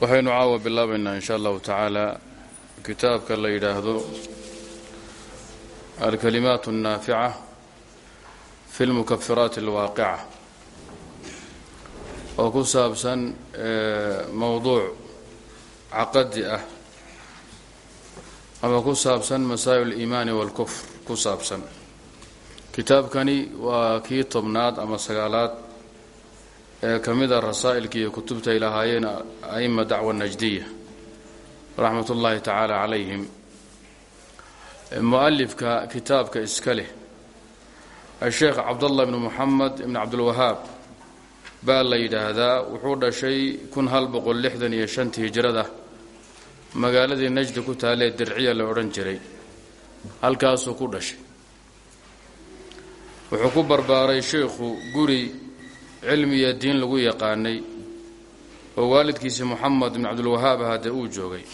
waxaynu caawa bilaabaynaa in sha allahu tacaala kitaabka la yidhaahdo alkalimaat annaafica fi lmukafiraati alwaaqica oo ku saabsan eh, mowduuc caqadi ah ama ku saabsan masaa'il اliimaani wاlkufr ku saabsan. Kitaabkani waa kii tobnaad ama sagaalaad ee ka mida rasaa'ilka iyo kutubta ay lahaayeen aima dacwa najdiya raxmat ullaahi tacaala calayhim. Mu'alifka kitaabka iska leh asheekh cabdallah ibnu muxamed ibn cabdulwahaab baa la yidhaahdaa wuxuu dhashay kun hal boqol lixdan iyo shantii hijrada magaaladii najdi ku taalee dirciya la odhan jiray halkaasuu ku dhashay. Wuxuu ku barbaaray sheikhu guri cilmiya diin lagu yaqaanay oo waalidkiisii moxamed ibn cabdulwahaab hadee uu joogay.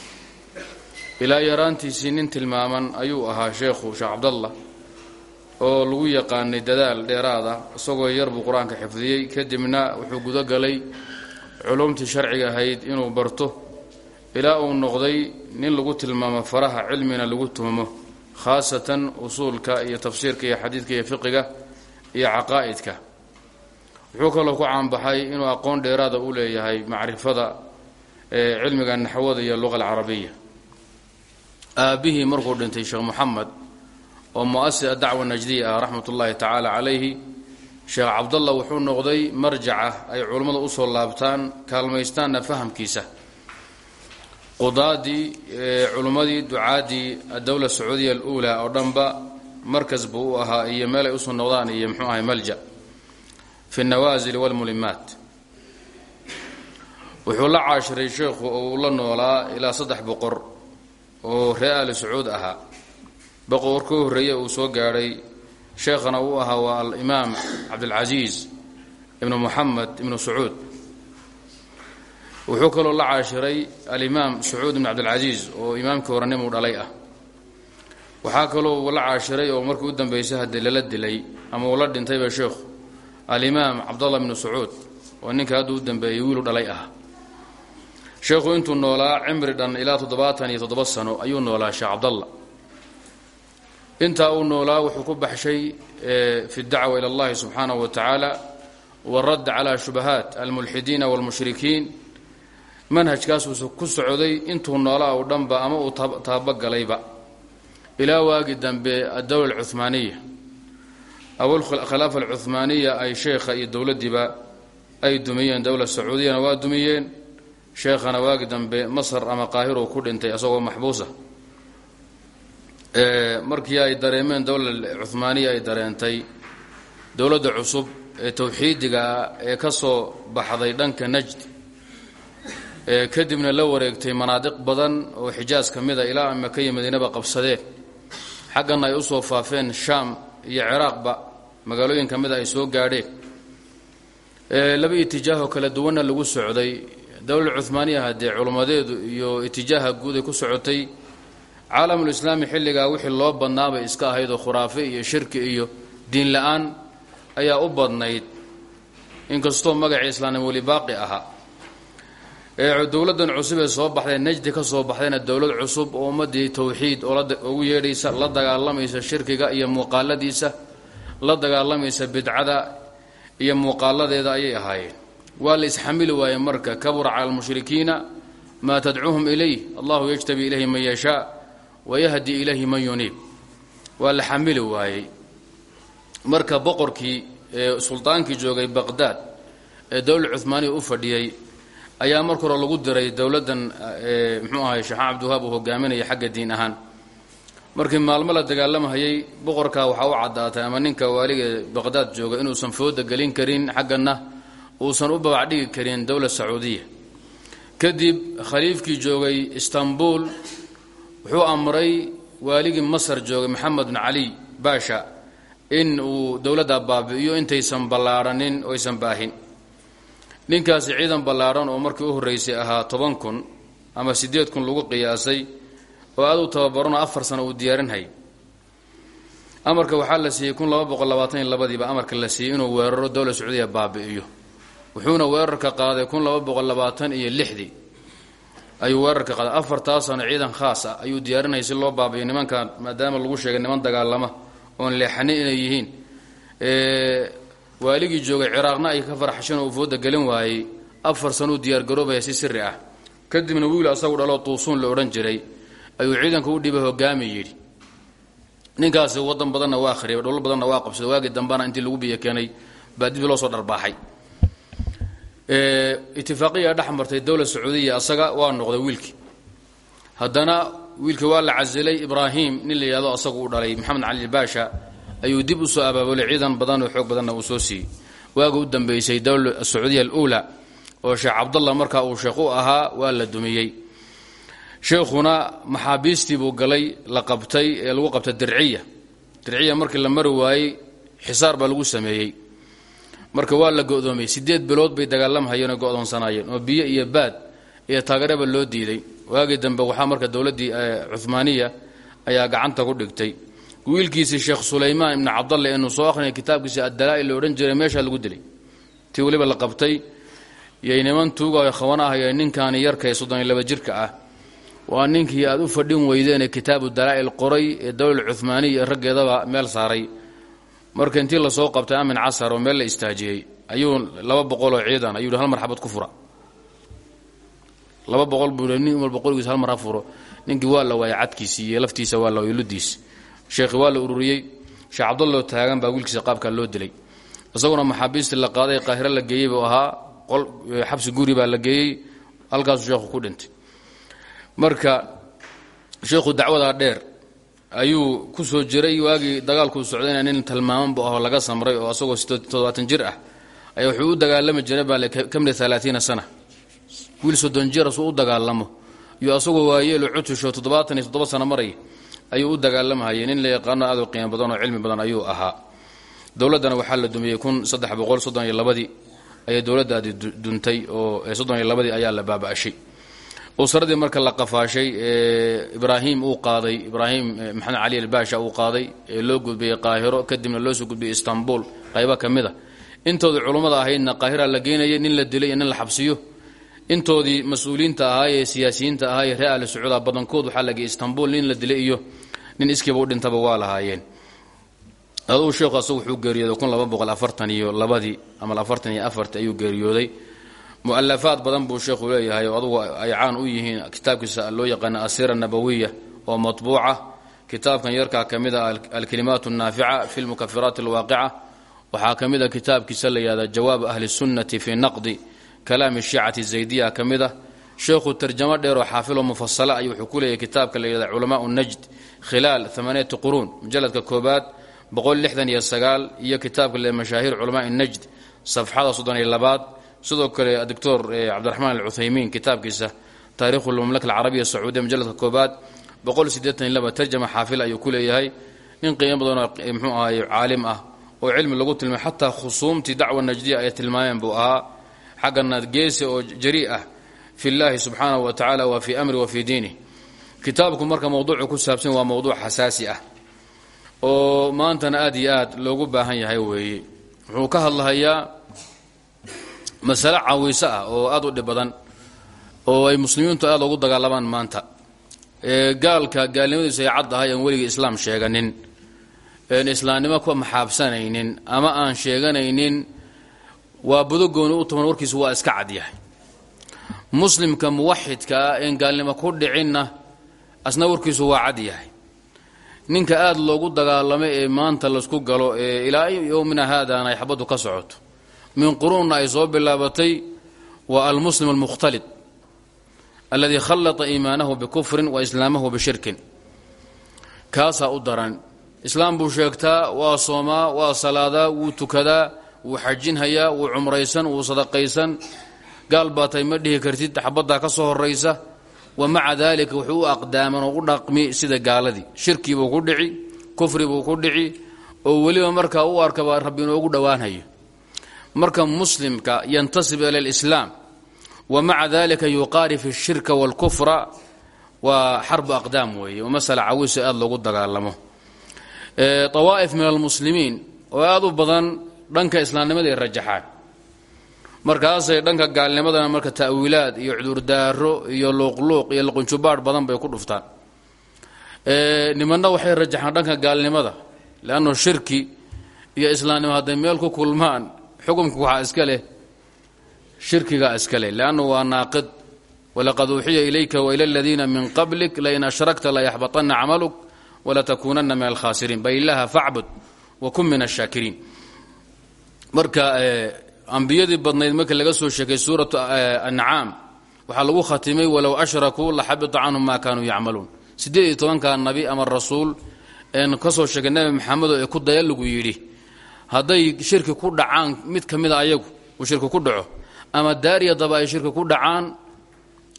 Ilaa yaraantiisii nin tilmaaman ayuu ahaa sheekhu sheekh cabdallah oo lagu yaqaanay dadaal dheeraad ah isagoo yar buu qur'aanka xifdiyey. Kadibna wuxuu gudo galay culumtii sharciga ahayd inuu barto ilaa uu noqday nin lagu tilmaamo faraha cilmina lagu tuhmo khaasatan usuulka iyo tafsiirka iyo xadiidka iyo fiqiga iyo caqaa'idka wuxuu kaloo ku caanbaxay inuu aqoon dheeraada u leeyahay macrifada cilmiga naxwada iyo luqa alcarabiya. Aabbihii markuu dhintay sheekh moxamed oo mu'asis adacwa najdiya ah raxmat ullaahi tacaala calayhi sheekh cabdallah wuxuu noqday marjaca ay culummada u soo laabtaan kaalmaystaanna fahamkiisa. Qudaadii culummadii ducaadii adowla sacuudiya aluulaa oo dhanba markas buu u ahaa iyo meel ay u soo noqdaan iyo muxuu ahay malja fi nawaasil walmulimaat wuxuu la caashiray sheekhu oo uu la noolaa ilaa saddex boqor oo reer ali sacuud ahaa. Boqor ka horreeye uu soo gaadhay sheekhana uu ahaa waa alimaam cabdilcasiis ibnu muxamed ibnu sacuud. Wuxuu kaloo la caashiray alimaam sacuud ibnu cabdilcasiis oo imaamkii hore nimuu dhalay ah. Waxaa kaloo la caashiray oo markii u dambeysay haddii lala dilay ama uu la dhintayba sheekhu alimaam cabdallah bnu sacuud oo ninka hadduu u dambeeyey wiilu dhalay ah. Sheekhu intuu noolaa cimri dhan ilaa toddobaatan iyo toddoba sano ayuu noolaa sheekh cabdallah intaa uu noolaa wuxuu ku baxshay fi dacwa ila allahi subxaanahu wa tacaala waradd cala shubahaat almulxidiina walmushrikiin. Manhajkaasuusu ku socday intuu noolaa u dhanba ama uu taabagalayba ilaa waagi dambe addowla alcuhmaaniya awalkhilaafa alcuhmaaniya ay sheekha iyo dowladdiiba ay dumiyeen dowla sacuudiyana waa dumiyeen sheekhana waagi dambe masar ama qaahiruu ku dhintay isagoo maxbuusa markii ay dareemeen dowla cuhmaaniya ay dareentay dowladda cusub ee towxiidigaa ee ka soo baxday dhanka najd kadibna la wareegtay manaadiq badan oo xijaas ka mida ilaa amaka iyo madiinaba qabsadeen xaggana ay u soo faafeen shaam iyo ciraaqba magaalooyin ka mida ay soo gaadheen laba itijaahoo kala duwanna lagu socday. Dowla cuhmaaniya haddee culummadeedu iyo itijaaha guud ay ku socotay caalamulislaami xilligaa wixii loo badnaabay iska ahayd oo khuraafe iyo shirki iyo diin la'aan ayaa u badnayd inkastoo magacii islaamnimo weli baaqi ahaa. Dowladdan cusub ee soo baxday najdi ka soo baxdayna dowlad cusub oo ummadii towxiid ugu yeedhaysa la dagaalamaysa shirkiga iyo muuqaaladiisa la dagaalamaysa bidcada iyo muuqaaladeeda ayay ahaayeen. Waa la isxamili waaye marka kabura cala almushrikiina maa tadcuuhum ilayh allahu yajtabi ilayhi man yashaa wayahdi ilayhi man yuniib. Waa la xamili waayey marka boqorkii ee sultaankii joogay baqdaad ee dowla cuhmaaniya u fadhiyey ayaa marka hore lagu diray dowladdan mxuu ahay sheekhan cabdiwahaab uu hogaaminaya xagga diin ahaan markii maalmo la dagaalamahayay boqorkaa waxaa u caddaatay ama ninka waaliga baqdaad jooga inuusan fooda gelin karin xaggana uusan u babacdhigi karin dowla sacuudiya. Kadib khaliifkii joogay istanbul wuxuu amray waaligii masar joogay maxamed bin cali baasha in uu dowladda baabi'iyo intaysan ballaaranin oo aysan baahin. Ninkaasi ciidan ballaaran oo markii u horraysay ahaa toban kun ama siddeed kun lagu qiyaasay oo aad u tababaranoo afar sano uu diyaarinhay amarka waxaa la siiyey kun laba boqol labadiiba amarka la siiyey inuu weeraro dowla sacuudiya baabi'iyo. Wuxuuna weerarka qaaday kun laba boqol labaatan iyo lixdii. Ayuu weerarka qaaday. Afartaasano ciidan khaas ah ayuu diyaarinayay si loo baabiyo nimankan maadaama lagu sheegay niman dagaalama oon leexanin inay yihiin. Waaligii joogay ciraaqna ay ka farxashan oo ufooda gelin waayey. Afar sanuu diyaargaroobaya si siri ah. Kadibna wiil asagu dhaloo tuusuun la odhan jiray ayuu ciidanka u dhibay hogaami yidhi. Ninkaasi wadan badanna waa kharibay dholo badanna waa qabsaday waagii dambana intii lagu biyo keenay baa loo soo dharbaaxay. Itifaaqiya dhex martay dowlad sacuudiya asaga waa noqday wiilkii haddana wiilkii waa la casilay ibraahim nin la yidhahdo asagu u dhalay maxamed cali baasha ayuu dib u soo abaabulay. Ciidan badan oo xoog badanna uu soo siiyey. Waaga u dambeysay dowla sacuudiya oo sheekh cabdallah markaa uu sheekh ahaa waa la dumiyey sheekhuna maxaabiistii buu galay la qabtay ee lagu qabtay dirciya. Dirciya markii la mari waayey xisaar baa lagu sameeyey. Marka waa la go'doomiyey. Sideed bilood bay dagaalamhayeen oo go'doonsanaayeen oo biyo iyo baad iyo taageeraba loo diiday. Waagii dambe waxaa marka dowladdii cuhmaaniya ayaa gacanta ku dhigtay. Wiilkiisii sheekh sulaymaan ibni cabdalle inuu soo akhriyay kitaabkiisi addalaa'il la odhan jiray meeshaa lagu dilay. Tii weliba la qabtay. Yay niman tuugayo khawana ahayee ninkaani yarka ee soddon laba jirka ah waa ninkii aad u fadhin weydeen ee kitaabu dalaa'il qoray ee dowlal cuhmaaniya iyo raggeedaba meel saaray. Marka intii la soo qabtay amin casar oo meel la istaajiyey ayuu laba boqoloo ciidan ayuu hal mar ku fura. Laba boqol buu nin walba hal mar furo. Ninkii waa la iyo laftiisa waa la ludiisi sheekhi waa la ururiyey. Sheekh cabdalloo taagan baa wiilkiisa qaabkaa loo dilay. Isaguna maxaabiistii la qaaday qaahiro la geeyey buu ahaa. Qol xabsi guri baa la geeyey. Halkaasuu sheekhu ku dhintay marka sheekhu dacwadaa dheer ayuu ku soo jiray. Waagii dagaalkuu socdayna nin talmaaman bu ahoo laga samray oo asagoo toddobaatan jir ah. Ayaa wuxuu u dagaalami jiray baa kamida alaaiina sana. Wiil soddon jir asuu u dagaalamo. Iyo asagoo waayeelo cutusho toddobaatan iyo toddoba sano maray ayuu u dagaalamahayay. Nin la yaqaano aad u qiimo badan oo cilmi badan ayuu ahaa. Dowladdana waxaa la dumiyey kun saddex boqol soddon iyo labadii ayay dowladdaadi duntay oo soddon iyo labadii ayaa la baaba'shay usradii marka la qafaashay ee ibraahim uu qaaday ibraahim maxamed cali albaasha uu qaaday ee loo gudbiyey qaahiro kadibna loo soo gudbiyey istanbul. Qaybo ka mid a intoodii culummada ahaydna qaahira la geynayay nin la dilay nin la xabsiyo. Intoodii mas'uuliyiinta ahaa ee siyaasiyiinta ahaa ee reer ahli sacuuda badankood waxaa la geeyey istanbul nin la dilay iyo nin iskiiba u dhintaba waa lahaayeen aduu sheekhu asagu wuxuu geeriyooday kun laba boqol afartan iyo labadii ama afartan iyo afarti ayuu geeriyooday mualafaad badan buu sheekhu leeyahay oo adugu ay caan u yihiin kitaabkiisa loo yaqaana asira nabawiya oo matbuuca kitaabkan yarkaa ka mid a alkalimaat الnaafica fi lmukafiraat اlwaaqica waxaa ka mid a kitaabkiisa la yihahda jawaab ahli الsunnati fi naqdi kalaami الshicati الzaydiya ka mid a sheekhu tarjamo dheeroo xaafiloo mufasala ay wuxuu ku leeyahay kitaabka la yihahda culamaء najd khilaal amaaniyati quruun mujaladka koobaad boqol lixdan iyo sagaal iyo kitaabka le mashaahir culamaء najd safxada soddon iyo labaad sidoo kale doctor cabdiraxmaan alcuthaymiin kitaabkiisa taarikhu lmamlaka alcarabiya sacuudiya mujaladka koobaad tarjama xaafil ayuu ku leeyahay. Nin qiimo badanoo mxuu ahay caalim ah oo cilmi lagu tilmaamay xataa khusuumtii dacwa najdiya ay tilmaameen buu ahaa. Xaggana geesi oo jari ah fi llahi subxaanahu wa tacaala wa fii amri wa fii diinih kitaabku marka mowduucu ku saabsan waa mowduuc xasaasi ah oo maantana aad iyo aad loogu baahan yahay weeye. Wuxuu ka hadlahayaa masale caawiso ah oo aad u dhib badan oo ay muslimiintu aad ugu dagaalamaan maanta. Gaalka gaalnimadiisu ay cad ahay aan weligii islaam sheeganin een islaamnimo ku maxaabsanaynin ama aan sheeganaynin waa budogooni u tuban warkiisu waa iska cadyahay muslimka muwaxidka ah een gaalnimo ku dhicinna asna warkiisu waa cad yahay. Ninka aad loogu dagaalamay ee maanta laysku galo ee ilaa yowmina haadana ay xabaddu ka socoto min quruunna ay soo bilaabatay waa almuslim almukhtalid alladii khallata iimaanahu bikufrin wa islaamahu bishirkin. Kaasaa u daran islaam buu sheegtaa waa soomaa waa salaadaa wuu tukadaa wuu xajinhayaa wuu cumraysan wuu sadaqaysan. Gaal baa tay ma dhihi kartid xabaddaa ka soo horaysa wa maca daalika wuxuu u aqdaaman oo u dhaqmi sida gaaladii. Shirkii buu ku dhici kufri buu ku dhici oo weliba markaa u arkaba rabbi inoogu dhowaanhayo marka muslimka yantasib ila lislaam wa maca dalika yuqaarif ashirka wاlkufra waa xarbu aqdaam weeye masala cawiso aad loogu dagaalamo. Awaa'if min almuslimiin oo aad u badan dhanka islaamnimada ay rajaxaan. Markaasay dhanka gaalnimadana marka ta'wiilaad iyo cudurdaaro iyo luuqluuq iyo luqunjubaadh badan bay ku dhuftaan. Nimanna waxay rajaxaan dhanka gaalnimada leanno shirki iyo islaamnimo hadday meel ku kulmaan xukumka waxaa iska leh shirkigaa iska leh. Leannu waa naaqid. Walaqad uuxiya ilayka waila aladiina min qablik lain ashrakta layaxbaطana camaluk walatakuunana min alkhaasiriin bal ilaha facbud wakun min ashaakiriin marka ambiyadii badnayd markii laga soo sheekay suuratu ancaam waxaa lagu khatimay walow ashrakuu laxabita canhum ma kaanuu yacmaluun. Siddeed iyo nabi ama rasuul een ka soo sheegay nebi maxamedo ee ku daya lagu yidhi hadday shirki ku dhacaan mid ka mida ayagu uu shirki ku dhaco. Ama daariya daba ay shirki ku dhacaan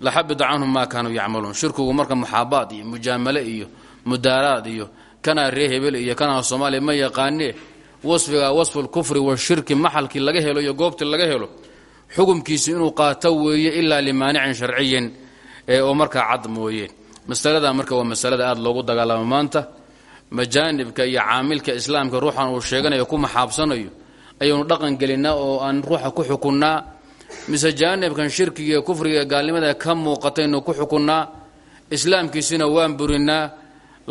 laxabita canhum maa kaanuu yacmaluun. Shirkigu marka muxaabaad iyo mujaamale iyo mudaaraad iyo kanaa ree hebel iyo kanaa soomaaliya ma yaqaanee wasfiga wasfulkufri washirki maxalkii laga helo iyo goobtii laga helo xukumkiisi inuu qaato weeye ilaa limaanicin sharciyin oo markaa cad mooye masalada marka waa masalada aada loogu dagaalamo maanta majaanibka iyo caamilka islaamka ruuxan uu sheeganayo ku maxaabsanayo ayaynu dhaqan gelinaa oo aan ruuxa ku xukunnaa. Mise jaanibkan shirkiga kufriga gaalnimada ka muuqataynu ku xukunnaa. Islaamkiisina waan burinaa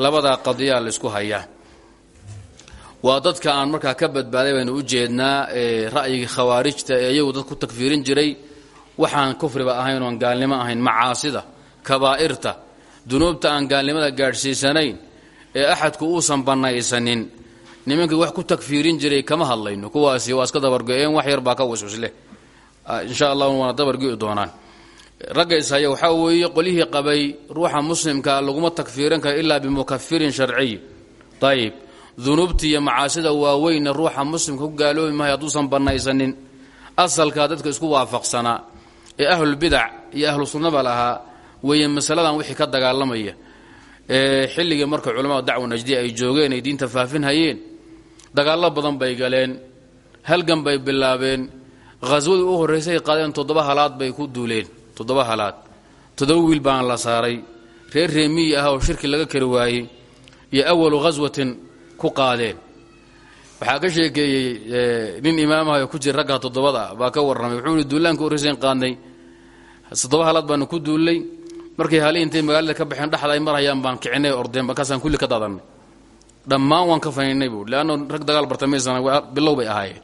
labadaa qadiyaa laysku hayaa waa dadka aan markaa ka badbaaday baynu u jeednaa ra'yigii khawaarijta ee iyagu dad ku takfiirin jiray. Waxaan kufriba ahayn oon gaalnimo ahayn macaasida kabaa'irta dunuubta aan gaalnimada gaadhsiisanayn ee axadku uusan bannaysanin. Nimankii wax ku takfiirin jiray kama hadlayno. Kuwaasi waa iska dabargo-een wax yar baa ka waswasleh insha allah waana dabargi'i doonaan. Ragga ishaya weeye qolihii qabay ruuxa muslimkaa laguma takfiirin karo ilaa bimukafirin sharciy ayib dunuubta iyo macaasida waaweynna ruuxa muslimka ku gaaloobi mahay hadduusan bannaysanin. Asalkaa dadka isku waafaqsanaa ee ahlulbidac iyo ahlu sunnaba lahaa weeye masaladan wixii ka dagaalamaya xilligii marka culamada dacwa najdiya ay joogeen ay diinta faafinhayeen dagaallo badan bay galeen halgan bay bilaabeen khaswadii u horraysay qaadeen toddoba halaad bay ku duuleen toddoba halaad. Toddoba wiil baan la saaray reer reemiyi ah oo shirki laga kari waayey iyo awalu khaswatin ku qaadeen. Waxaa ka sheekeeyey nin imaamaha ku jira ragga toddobada baa ka warramay wuxuu ihi duulaanka horraysayn qaadnay toddoba halaad baanu ku duullay markay hali intay magaalada ka baxeen dhexda ay marhayaan baan kicinay ordeen markaasaan kulli ka daadannay. Dhammaan waan ka faniinay buu. Leanno rag dagaal bartamaysana bilow bay ahaayeen.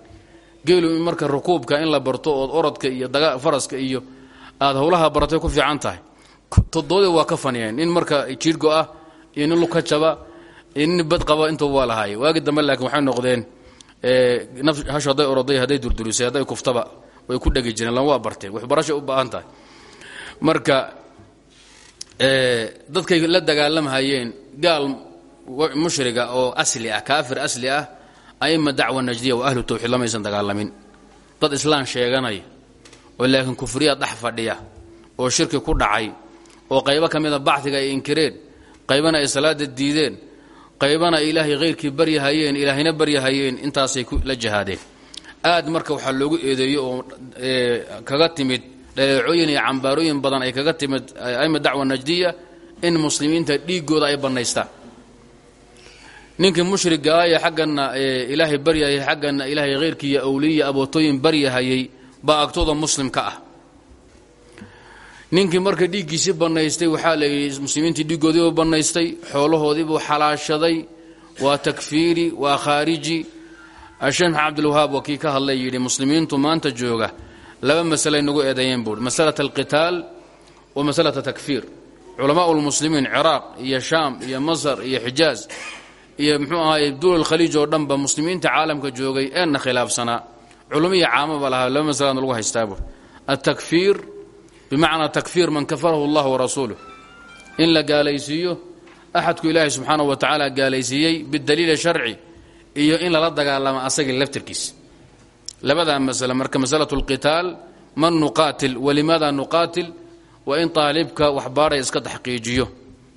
Geelu marka rukuubka in la barto ood orodka iyo faraska iyo aad howlaha baratay ku fiican tahay. Toddobadii waa ka faniyeen. Nin marka jiirgo ah iyo nin lug ka jaba iyo bad qaba intuba waa lahaaye waagi dambe laakiin waxay noqdeen hashu hadday oroday hadday durdurisay hadday kuftaba way ku dhegi jireen lan waa barteen waxbarashay u baahan tahay. Marka dadkay la dagaalamhayeen gaal mushriga oo asli ah kaafir asli ah aima dacwa najdiya wa ahlu tawxiid lamaysan dagaalamin. Dad islaan sheeganaya oo laakiin kufriya dhex fadhiya oo shirki ku dhacay oo qaybo ka mida bacdiga ay inkireen qaybana ay salaada diideen qaybana ay ilaahay hayrkii baryahayeen ilaahayna baryahayeen intaasay la jahaadeen aad marka waxaa loogu eedeeyo oo kaga timid dhaleecooyin iyo cambaarooyin badan ay kaga timid aima dacwa najdiya in muslimiinta dhiigooda ay bannaystaan. Ninkii mushrigaa ee xaggana ilaahay baryahayay xaggana ilaahay hayrkii iyo awliya abootooyin baryahayay baa agtooda muslim ka ah. Ninkii marka dhiiggiisii bannaystay waxaa la yidhi muslimiintii dhiiggoodiibuu bannaystay xoolahoodiibuu xalaashaday waa takfiiri waa khaariji. Sheekh maxamed cabdilwahaab waa kii ka hadlay yidhi muslimiintu maanta jooga laba masalay nagu eedeeyeen buui masalata alqitaal wa masalata takfiir. Culamaau lmuslimiin ciraaq iyo shaam iyo masar iyo xijaaz iyo muxuu ahaay duul khaliij oo dhanba muslimiinta caalamka joogay eenna khilaafsanaa culamo iyo caamaba lahaa laba masalaan lagu haystaa buur altakfiir bimacnaa takfiir man kafarahu allah warasuuluh in la gaalaysiiyo axadku ilaahay subxaanahu wa tacaala gaalaysiiyey bidaliili sharci iyo in lala dagaalamo asagii laftirkiisa labadaa masale marka masalatu lqitaal man nuqaatil walimaada nuqaatil waa in taalibka waxbaadhay iska taxqiijiyo.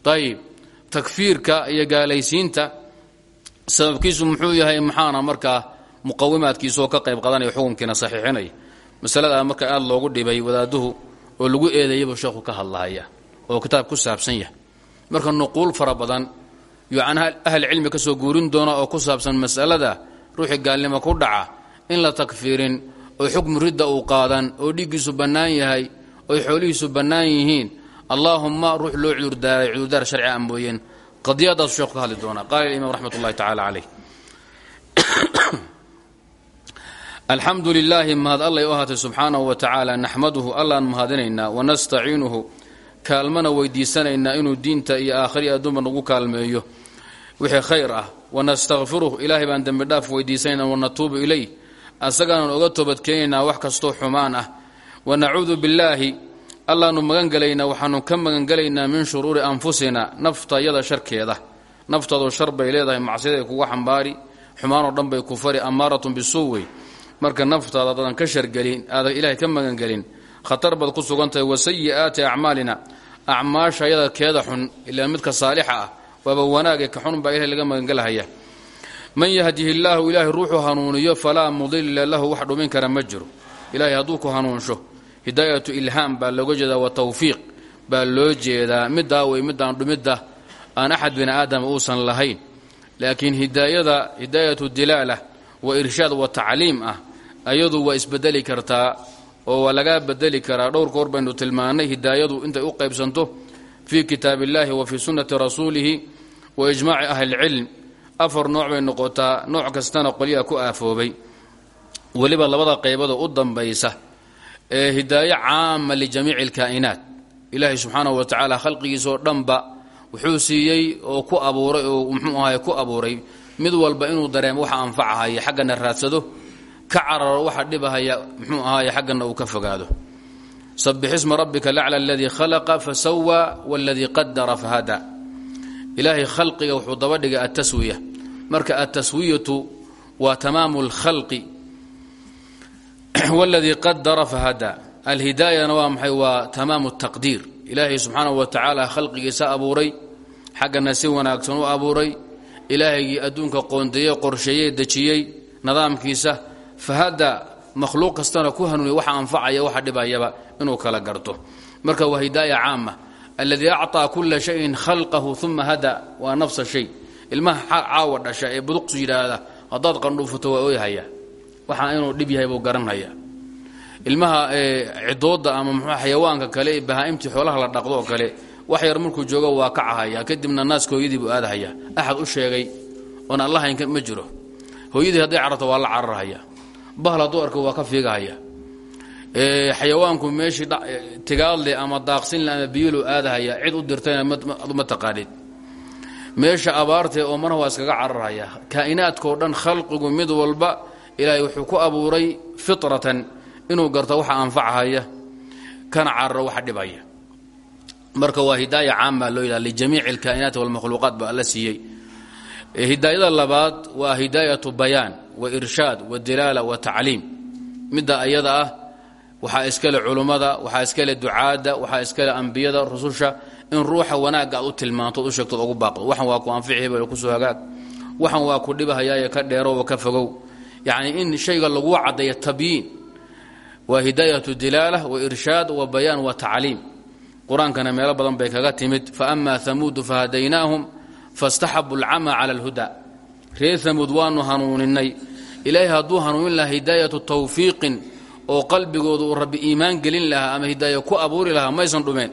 Ayib takfiirka iyo gaalaysiinta sababkiisu muxuu yahay maxaana markaa muqawimaadkiisa oo ka qayb qadanaya xukunkiina saxiixinaya masaladaa marka aad loogu dhibay wadaaduhu oo lagu eedeeyabuu sheekhu ka hadlahaya oo kitaab ku saabsan marka nuquul fara badan yuu can ahli cilmi ka soo guurin doona oo ku saabsan masalada ruuxii gaalnimo ku dhaca in la takfiirin oo xukmu ridda uu qaadan oo dhiiggiisu bannaan yahay oy xoolihiisu bannaan yihiin. Allaahumma ruux loo cudurdaaray cudurdaar sharci a mooyeen. Qadiyadaasu sheekhu ka hadli doonaa. Qaala imaam raxmat ullahi tacaala caleyh alxamdu lilaahi mahad allay u ahaatay subxaanahu wa tacaala naxmaduhu allaan mahadinaynaa wanastaciinuhu kaalmana weydiisanaynaa inuu diinta iyo aakhiri adduunba nagu kaalmeeyo. Wixii khayr ah. Wanastakfiruh ilaahay baan dembi dhaaf weydiisanayna wanatuubu ilayh asagaanan oga toobadkeenaynaa wax kastoo xumaan ah. Wanacuudu billaahi allaannu magangelaynaa waxaanu ka magangelaynaa min shuruuri anfusina naftayada sharkeeda. Naftaadu shar bay leedahay macsiyaday kuga xambaari xumaanoo dhan bay ku fari ammaaratun bisuuwey marka naftaada adadan ka shargelin aadan ilaahay ka magangelin khatar baad ku sugantahay wa sayi'aati acmaalina acmaasha ayada keeda xun ilaa midka saalixa ah waaba wanaage ka xun baa ilahay laga magangelahaya man yahdihi illaahu ilaahay ruuxuu hanuuniyo falaa mudilla lahu wax dhumin kara ma jiro. Ilaahay hadduu ku hanuunsho hidaayatu ilhaam baa looga jeedaa wa tawfiiq baa loo jeedaa. Middaa wey midaan dhumidda aan axad bini aadama uusan lahayn. Laakiin hidaayada hidaayatu dilaala wa irshaad wa tacliim ah ayadu waa isbedeli kartaa oo waa lagaa bedeli karaa. Dhowr koor baynu tilmaannay hidaayadu intay u qaybsanto fii kitaab illaahi wa fii sunnati rasuulihi wa ijmaaci ahlilcilm afar nooc bay noqotaa nooc kastana qolyaha ku aafoobay. Weliba labada qaybadoo u dambaysa ee hidaayo caama lijamiici alkaa'inaat ilaahay subxaanahu wa tacaala khalqigiisaoo dhanba wuxuu siiyey oo ku abuuray oo muxuu ahaye ku abuuray. Mid walba inuu dareemo waxa anfacahaya xaggana raadsado. Ka cararo waxa dhibahaya muxuu ahaaye xaggana uu ka fogaado. Sabix isma rabbika lacla aladii khalaqa fasawa waladii qadara fahada ilaahay khalqiga wuxuu daba dhigay altaswiya marka altaswiyatu waa tamaamu اlkhalqi wاladii qadara fahada alhidaayana waa maxay waa tamaamu الtaqdiir ilaahay subxaanahu wa tacaala khalqigiisa abuuray xaggana si wanaagsan u abuuray ilaahaygii adduunka qoondeeyey qorsheeyey dejiyey nidaamkiisa fahada makhluuq kastana ku hanuuniya waxa anfacaya waxa dhibayaba inuu kala garto marka waa hidaaya caama alladii acطaa kula shayin khalqahu uma hada waa nafsa shay ilmaha caawa dhasha ee buduqsu yidhaahda haddaad qandhuufato waa oyhaya waxaa inuu dhib yahay buu garanhaya ilmaha cidooda ama mxuu xayawaanka kale ee bahaa'imtii xoolaha la dhaqdo kale wax yar markuu joogo waa kacahaya kadibna naaska hooyadii buu aadahaya. Axad u sheegay oon allahayn ma jiro. Hooyadii hadday cararto waa la cararhaya. Bahal hadduu waa ka fiigahaya. Xayawaanku meeshii tigaadle ama daaqsinle ama biyolu aadahaya cid u dirtayna ma taqaanid meesha abaartee oo manaha waa iskaga cararhaya kaa'inaadkao dhan khalqigu mid walba ilaahay wuxuu ku abuuray fitratan inuu garto waxa anfachaya kana cararo waxa dhibaya. Marka waa hidaaya caama loo yidhaha lijamiici alkaa'inaati walmakhluuqaat ba alla siiyey. Hidaayada labaad waa hidaayatu bayaan wa irshaad wa dilaala wa tacliim. Midda ayada ah waxaa iskale culummada waxaa iskale ducaadda waxaa iskale ambiyada rususha in ruuxa wanaagga aad u tilmaantood u sheegtood ugu baaqdo. Waxan waa ku anfici hebel ku soo hagaag. Waxan waa ku dhibahayaaye ka dheerooba ka fogow. Yacnii in shayga lagu caddeeyo tabyiin waa hidaayatu dilaala wa irshaad wa bayaan wa tacliim qur'aankana meelo badan bay kaga timid. Fa ama hamuudu fahadaynaahum fastaxabu alcama cala alhudaa. Reer hamuud waanu hanuuninnay. Ilaahay hadduu hanuunin lahaa hidaayatu tawfiiqin oo qalbigooda u rabbi iimaan gelin lahaa ama hidaaya ku abuuri lahaa maysan dhumeen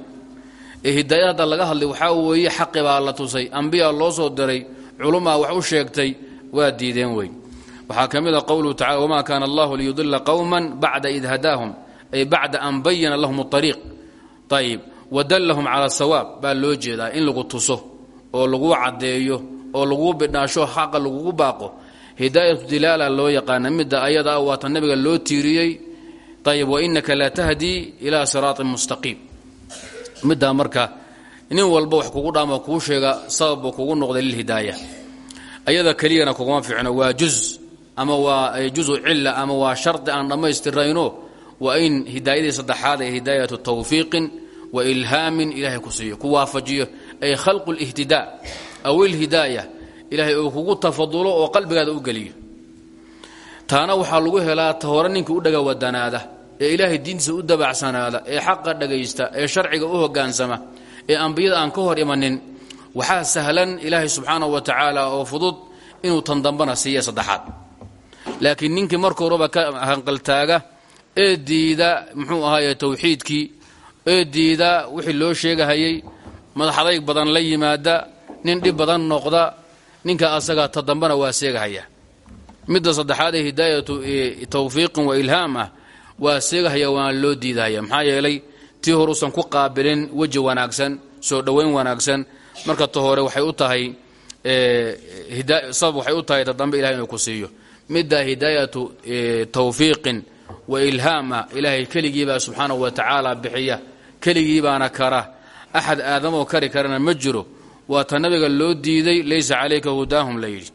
hidaayad laga hadlay waxaa weeye xaqibaa la tusay ambiya loo soo diray culumaa wax u sheegtay waa diideen wey waxaa ka mid a qowluhu tacala wamaa kaana allahu liyudila qowma bacda id hadaahum ay bacda an bayana lahum ariiq ayib wadallahum cala sawaab baa loo jeedaa in lagu tuso oo lagu cadeeyo oo lagu bidhaasho xaqa lagugu baaqo. Hidaayatu dilaala loo yaqaana midda ayada ah waata nabiga loo tiiriyey. Ayib wainaka la tahdii ila siraaطin mustaqiim middaa marka nin walba wax kugu dhaama kuu sheega sababba kugu noqday lilhidaaya ayada keliyana kuguma fiicno waa juz ama waa juzu cila ama waa shardi aan dhammaystirayno waa in hidaayadii saddexaad ee hidaayatu tawfiiqin wa ilhaamin ilaahay ku siiyo ku waafajiyo. Ay khalqu lihtidaa aw ilhidaaya ilaahay uu kugu tafadulo oo qalbigaada u geliyo. Taana waxaa lagu helaa ta hore ninkii u dhaga wadanaada ee ilaahay diintiisa u dabacsanaada ee xaqa dhagaysta ee sharciga u hogaansama ee ambiyada aan ka hor imanin waxaa sahlan ilaahay subxaanahu wa tacaala oo fudud inuu tan dambana siiya saddexaad. Laakiin ninkii marka horeba ka hanqaltaaga ee diida muxuu ahaaye tawxiidkii ee diida wixii loo sheegahayey madaxadayg badan la yimaada nin dhib badan noqda ninka asaga ta dambana waa seegahaya. Midda saddexaad ee hidaayatu tawfiiqin wa ilhaam ah waa seegahaya waan loo diidahaya maxaa yeelay tii horuusan ku qaabilin weji wanaagsan soo dhowayn wanaagsan marka ta hore waxay u tahay sabab waxay u tahay ta dambe ilahay inuu ku siiyo. Midda hidaayatu tawfiiqin wa ilhaam ah ilaahay keligiibaa subxaanahu wa tacaala bixiya. Keligiibaana kara. Axad aadamoo kari karana ma jiro. Waa ta nabiga loo diiday laysa calayka hudaahum la yidhi.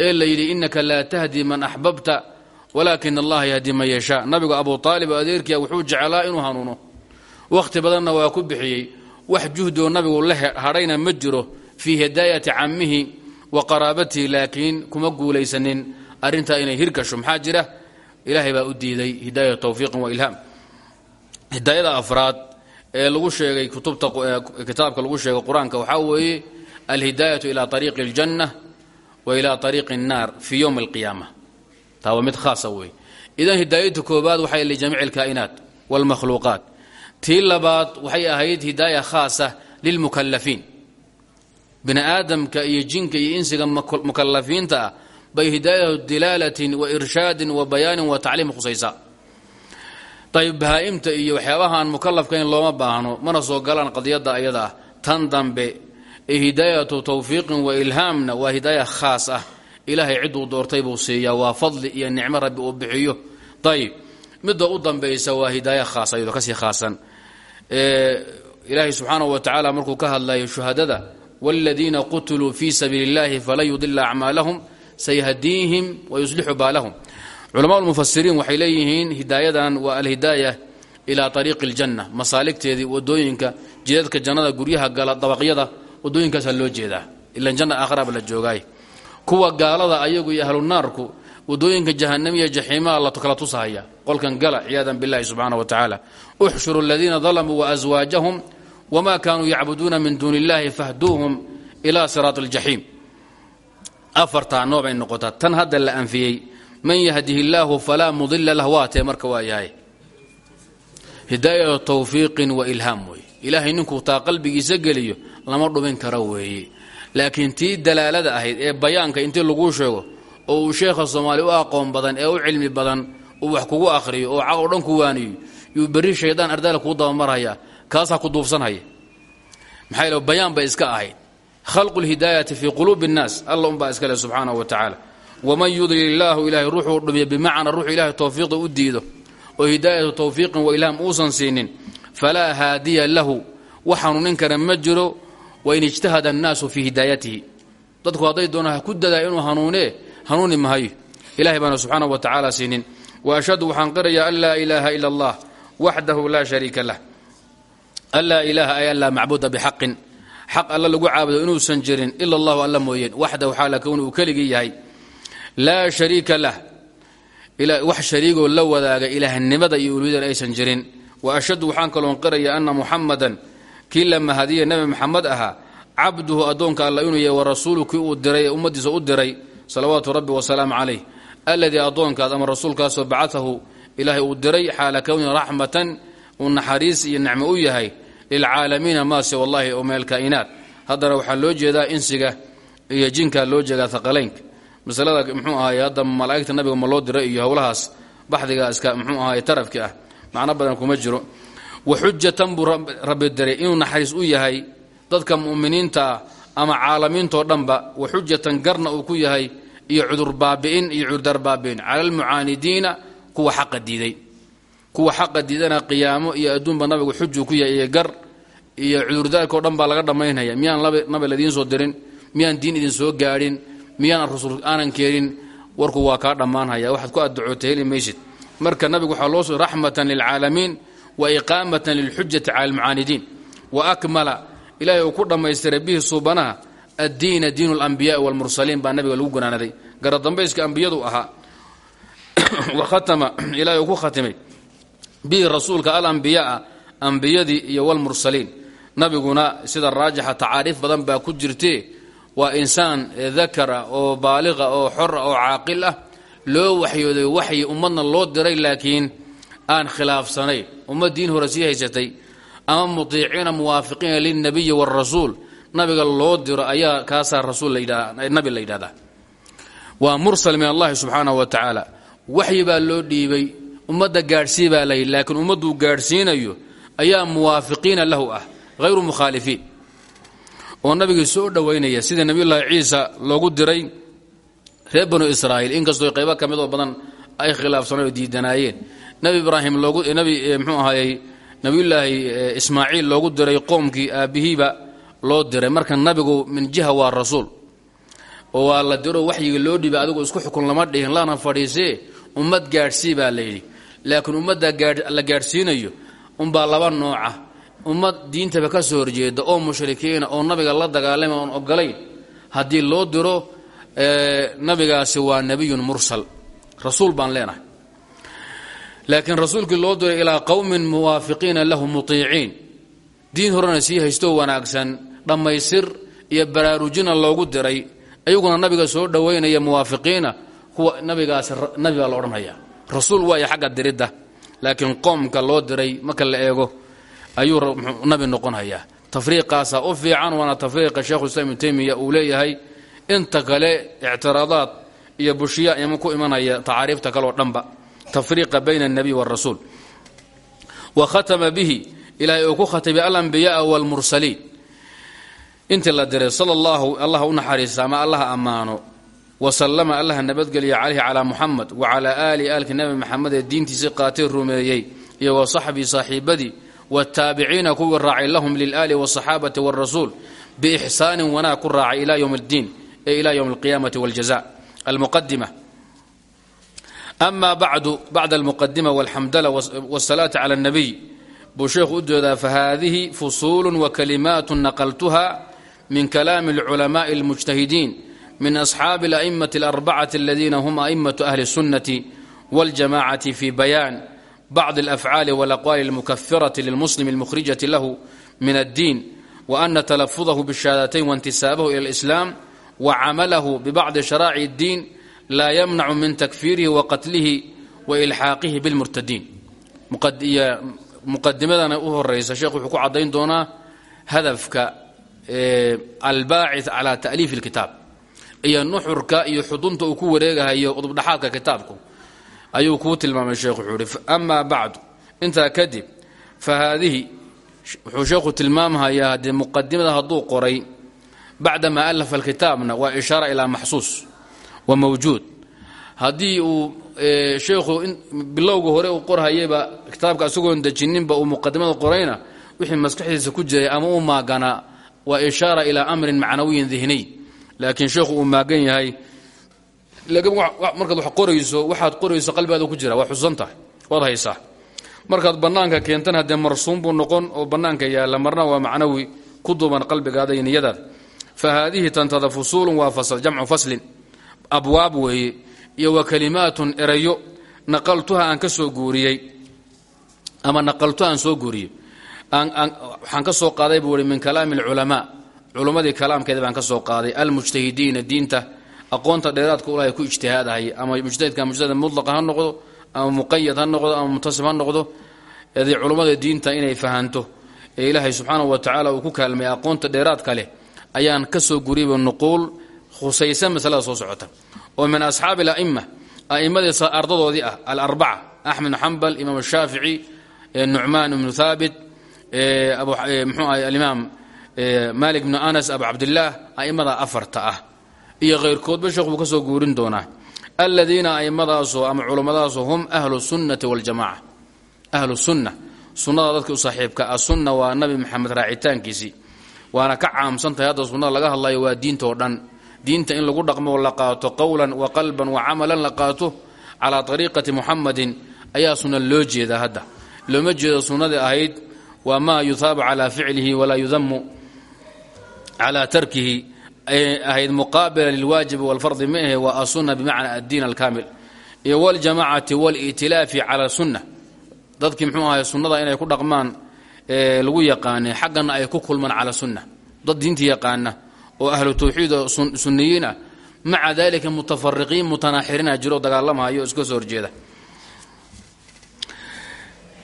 Ee la yidhi innaka laa tahdi man axbabta walaakin allaha yahdi man yashaa nabigu abu aalib adeerkiia wuxuu jeclaa inuu hanuuno wakhti badanna waa ku bixiyey wax juhdioo nabigu la hadhayna ma jiro fii hidaayati cammihi wa qaraabatihi laakiin kuma guulaysanin arrintaa inay hirgasho maxaa jira ilaahay baa u diiday hidaayat tawfiiqin wa ilhaam hidaayada afraad ee lagu sheegay kutubta kitaabka lagu sheegay qur-aanka waxaa weeye alhidaayatu ila ariiqi اljanna wa ila ariiqi الnaar fii ywmi اlqiyaama taa waa mid khaasa weeye idan hidaayada koobaad waxay lijamiici اlkaa'inaat wاlmakhluuqaat tii labaad waxay ahayd hidaaya khaasa lilmukalafiin bini aadamka iyo jinka iyo insiga mukalafiinta ah bay hidaayatu dilaalatin wa irshaadin wa bayaanin wa tacliim khusaysa ayb bahaa'imta iyo waxyaabahaan mukalafkayn looma baahno mana soo galaan qadiyadda ayada ah. Tan dambe hidaayatu tawfiiqin wa ilhaamna waa hidaaya khaas ah ilaahay cidduu doortay buu siiyaa waa fadli iyo nicmo rabbi uu bixiyo ayib midda u dambaysa waa hidaaya khaas ayadoo kasii khaasan ilaahay subxaanahu wa tacaala markuu ka hadlayo shuhadada wاladiina qutiluu fii sabiili اllahi falan yudila acmaalahum sayhdiihim wayuslixu baalahum culama lmufasiriin waxay leeyihiin hidaayadan waa alhidaaya ilaa ariiqi اljanna masaaligteedii wadooyinka jidadka jannada guryaha gala dabaqyada wadooyinkaasaa loo jeedaa ilan janna aakhiraba la joogaay kuwa gaalada ayagu iyo ahlunaarku waddooyinka jahanamiya jaxiimaa la kala tusahaya. Qolkan gala ciyaadan billahi subxaana wa tacaala. Uxshuru aladiina dalamuu waaswaajahum wma kaanuu yacbuduuna min duuni illahi fahduuhum ila siraat اljaxiim afartaa nooc bay noqotaa tan hadda la anfiyey man yahdihi illaahu falaa mudila lah waatee marka waa yahay. Hidaayatu tawfiiqin wa ilhaam weeye ilaahay ninkuu taa qalbigiisa geliyo lama dhubin karo weeye laakiin tii dalaalada ahayd ee bayaanka intii laguu sheego oo uu sheekha soomaali u aqoon badan ee u cilmi badan uu wax kugu akhriyo oo caq o dhan ku waaniyo yuu berri shaydaan ardaala kuu dabamarhaya kaasaa ku duubsanhaya maxaa yeel bayaan bay iska ahayd. Khalqu lhidaayati fii quluubi اnnaas alla unbaa iska leh subxaanahu wa tacaala. Waman yudlil illaahu ilaahay ruuxuu dhumiya bimacnaa ruuxu ilahay towfiiqda u diido oo hidaayatu tawfiiqin wa ilhaam uusan siinin falaa haadiya lahu. Wax hanuunin kara ma jiro wain ijtahada annaasu fii hidaayatihi dadku hadday doonaan ku dadaa inuu hanuunee hanuuni mahayo ilahay baana subxaanahu wa tacaala siinin wa ashhadu waxaan qirayaa an laa ilaaha ila allah waxdahu laa shariika lah an laa ilaaha ay an laa macbuda bixaqin xaq alla lagu caabudo inuusan jirin ila allahu alla mooyeen waxdahu xaala kowni uu yahay laa shariika lah wax shariigoo la wadaaga ilaahnimada iyo uluudan aysan jirin wa ashhadu waxaan kaloon qiraya anna muxamadan kii la mahadiye nebi maxamed ahaa cabduhu addoonka alla inuu yahay wa rasuulu kii uu diray ee ummaddiisa diray salawaatu rabbi wasalaamu calayh alladii addoonkaas ama rasuulkaasoo bacaahu ilaahay uu diray xaala kowni raxmatan uu naxariis iyo u yahay lilcaalamiina maase wallahi oo min alkaa'inaat haddana waxaa loo jeedaa insiga iyo jinka loo jeedaa haqalaynka masalada mxuu ahaay hadda malaa'igta nabiga ma loo diray iyo howlahaas baxdiga iska mxuu ahaay tarafki ah. Macno badan kuma jiro wa xujatan buu rabbi diray inuu naxariis u yahay dadka mu'miniinta ah ama caalamiintoo dhanba wa xujatan garna uu ku yahay iyo cudur baabi'in iyo cudurdar baabi'in. Cala almucaanidiina kuwa xaqa diiday. Kuwa xaqa diidana qiyaamo iyo adduunba nabigu xujuu ku yahay iyo gar iyo cudurdaarkao dhan baa laga dhammaynaya. Miyaan nabi ladiin soo dirin miyaan diin idin soo gaadhin miyaan rasul aanan keenin warku waa kaa dhammaanhaya waxaad ku addacoota heli maysid. Marka nabigu waxaa loo soo raxmatan lilcaalamiin lilxujati cala almucaanidiin. Wa akmala ilaahay uu ku dhammaystiray bihi suubanaha addiina diinu alambiyaai walmursaliin baa nabiga lagu ganaanaday garadambayska ambiyadu ahaa. Wa khatama ilahay uu ku khatimay bihi rasuulka alambiyaaa ambiyadii iyo walmursaliin nabiguna sida raajixa tacaariif badan baa ku jirtee waa insaan dakara oo baaliqa oo xora oo caaqil ah. Loo waxyooday waxyi ummadna loo diray laakiin aan khilaafsanayn ummad diin hore sii haysatay. Ama mutiiciina muwaafiqiina lilnabiyi wاrasuul nabiga loo diro ayaa kaasaa rasuul nabi la yidhahdaa waa mursal min allahi subxaanaه wa tacaala. Waxyi baa loo dhiibay. Ummadda gaadhsii baa layidhi laakiin ummadduu ayaa muwaafiqiina lahu ah hayru mukhaalifiin. Oo nabigii soo dhowaynaya sida nebiyullaahi ciisa loogu diray reer banu israa'iil. Inkastoo qaybo ka midoo badan ay khilaafsanay diidanaayeen nebi ibraahim loogunabi mxuu ahaayey nebiyullaahi ismaaciil loogu diray qoomkii aabbihiiba loo diray. Marka nabigu min jiha waa rasuul. Oo waa la diro waxyiga loo dhibay adigu isku xukun lama dhihin lana fadhiisee ummad gaadhsii baa layidhi laakiin ummadda la gaadhsiinayo unbaa laba nooca. Ummad diintaba ka soo horjeeda oo mushrikiina oo nabiga la dagaalama oon ogolayn haddii loo diro nabigaasi waa nebiyun mursal. Rasuul baan leenahay laakiin rasuulkii loo diray ilaa qowmin muwaafiqiina lahu mutiiciin. Diin horena sii haystoo wanaagsan dhammaystir iyo baraarujina loogu diray ayaguna nabiga soo dhowaynaya muwaafiqiina kuwa nabigaasi nabi baa la odhanaya. Rasuul waaya xagga diridda laakiin qoomka loo diray marka la eego ayuu nabi noqonhayaa tafriiqaasaa u fiican waana tafriiqa sheekhuislam ibnu teymiya uu leeyahay. Inta kale ictiraadaad iyo bushiya ima ku imanaya tacaariifta kaleoo dhanba tafriiqa bayna alnabiy wاrasuul wa khatama bihi ilaahay uu ku khatabay alambiyaaa wاlmursaliin intii la diray sala allahu allah u naxariista ama allaha ammaano wasalama allaha nabadgeliya calayhi calaa muxamed wacalaa aali aalki nabi maxamed ee diintiisii qaatay rumeeyey iyo wa saxbii saaxiibadii wataabiciina kuwii raacay lahum lilaali wاsaxaabati wاrasuul biixsaanin wanaag ku raacay ila ywm اddiin ee ila ywm اlqiyamati wاljaza almuqadima ama bacdu bacda almuqadima walxamdala wاsalaati cala اnabiy buu sheekhu u doodaa fahaadihi fusuulu wakalimaat naqaltuha min kalaami اlculamaءi اlmujtahidiin min asxaabi اla'imati اlarbacati aladiina hum a'imaةu ahli الsunnati wاljamacati fi bayaan bacd alafcaali walaqwaali اlmukafirati lilmuslim اlmukhrijati lahu min addiin waana talafudahu bishahaadatayn waintisaabahu ila اlislaam wacamalahu bibacdi sharaaci اddiin laa yamnacu min takfiirihi waqatlihi wailxaaqihi bilmurtadiin muqadimadana u horaysa sheekh wuxuu ku caddayn doonaa hadafka albaacid calaa ta'liif اlkitaab iyo nuxurka iyo xudunta uu ku wareegahayo udubdhaxaadka kitaabku ayuu kuu tilmaamay sheekh wuxuu ihi amaa bacdu intaa kadib fa haadihi wuxuu sheekhu tilmaamhayaa haddee muqadimada hadduu qoray bacdamaa alafa alkitaabna waa ishaara ilaa maxsuus wa mawjuud. Haddii uu sheekhu bilowga hore uu qorhayayba kitaabka isagoon dejininba uu muqadimada qorayna wixii maskaxdiisa ku jiray ama u maaganaa waa ishaara ilaa amrin macnawiyin dihniy laakiin sheekhu uu maagan yahay markaad wax qorayso waxaad qorayso qalbigaada ku jira waa xusan tahay waad bannaanka keentana haddee marsuum buu noqon oo bannaanka yaalla marna waa macnawi ku duuban qalbigaada iyo niyadaada. Fa haadihi tantada fusuulun waa fasl jamcu faslin abwaab weeye iyo wa kalimaatun erayo naqaltuha aan ka soo guuriyey ama naqaltuha aan soo guuriyey. Waxaan ka soo qaaday buu i min kalaami alculamaa culummadii kalaamkeeda baan ka soo qaaday almujtahidiina diinta aqoonta dheeraadka ulahay ku ijtihaadahay ama mujtahidka mujtahid mudlaqa ha noqdo ama muqayad ha noqdo ama mutasib ha noqdo eedii culummada diinta inay fahanto ee ilaahay subxaanahu wa tacaala uu ku kaalmay aqoonta dheeraadka leh ayaan ka soo guriyaba nuquul khusaysan masalada soo socota. Oo min asxaabi ala'ima a'immadii ardadoodii ah alarbaca axmed bn xambal imaam shaafici nucmaan ibnu haabit mxuu ahay alimaam malik bnu anas abu cabdillaah a'immada afarta ah. Iyo khayrkoodba sheekh buu ka soo guurin doonaa. Aladiina a'immadaasoo ama culummadaasoo hum ahlu sunnati waljamaca ahlu sunna. Sunnada dadka u saaxiibka ah sunna waa nabi maxamed raacitaankiisii. Waana ka caamsan tahay hadda sunnada laga hadlayo waa diinta oo dhan diinta in lagu dhaqmo la qaato qowlan wa qalban wa camalan la qaato calaa ariiqati muxamadin ayaa sunna loo jeedaa hadda. Looma jeedo sunnadii ahayd waa maa yuhaabu calaa ficlihi walaa yudamu calaa tarkihi. Ahayd muqaabila lilwaajibi walfardi ma ahe waa asunna bimacna addiin alkaamil. Iyo waljamacati walitilaafi cala sunna. Dadkii mxuu ahay sunnada inay ku dhaqmaan lagu yaqaanay xaggana ay ku kulmaan cala sunna. Dad diinta yaqaana oo ahlu tawxiid oo sunniyiin ah maca dalika mutafariqiin mutanaaxirina jiro dagaalamahayo iska soo horjeeda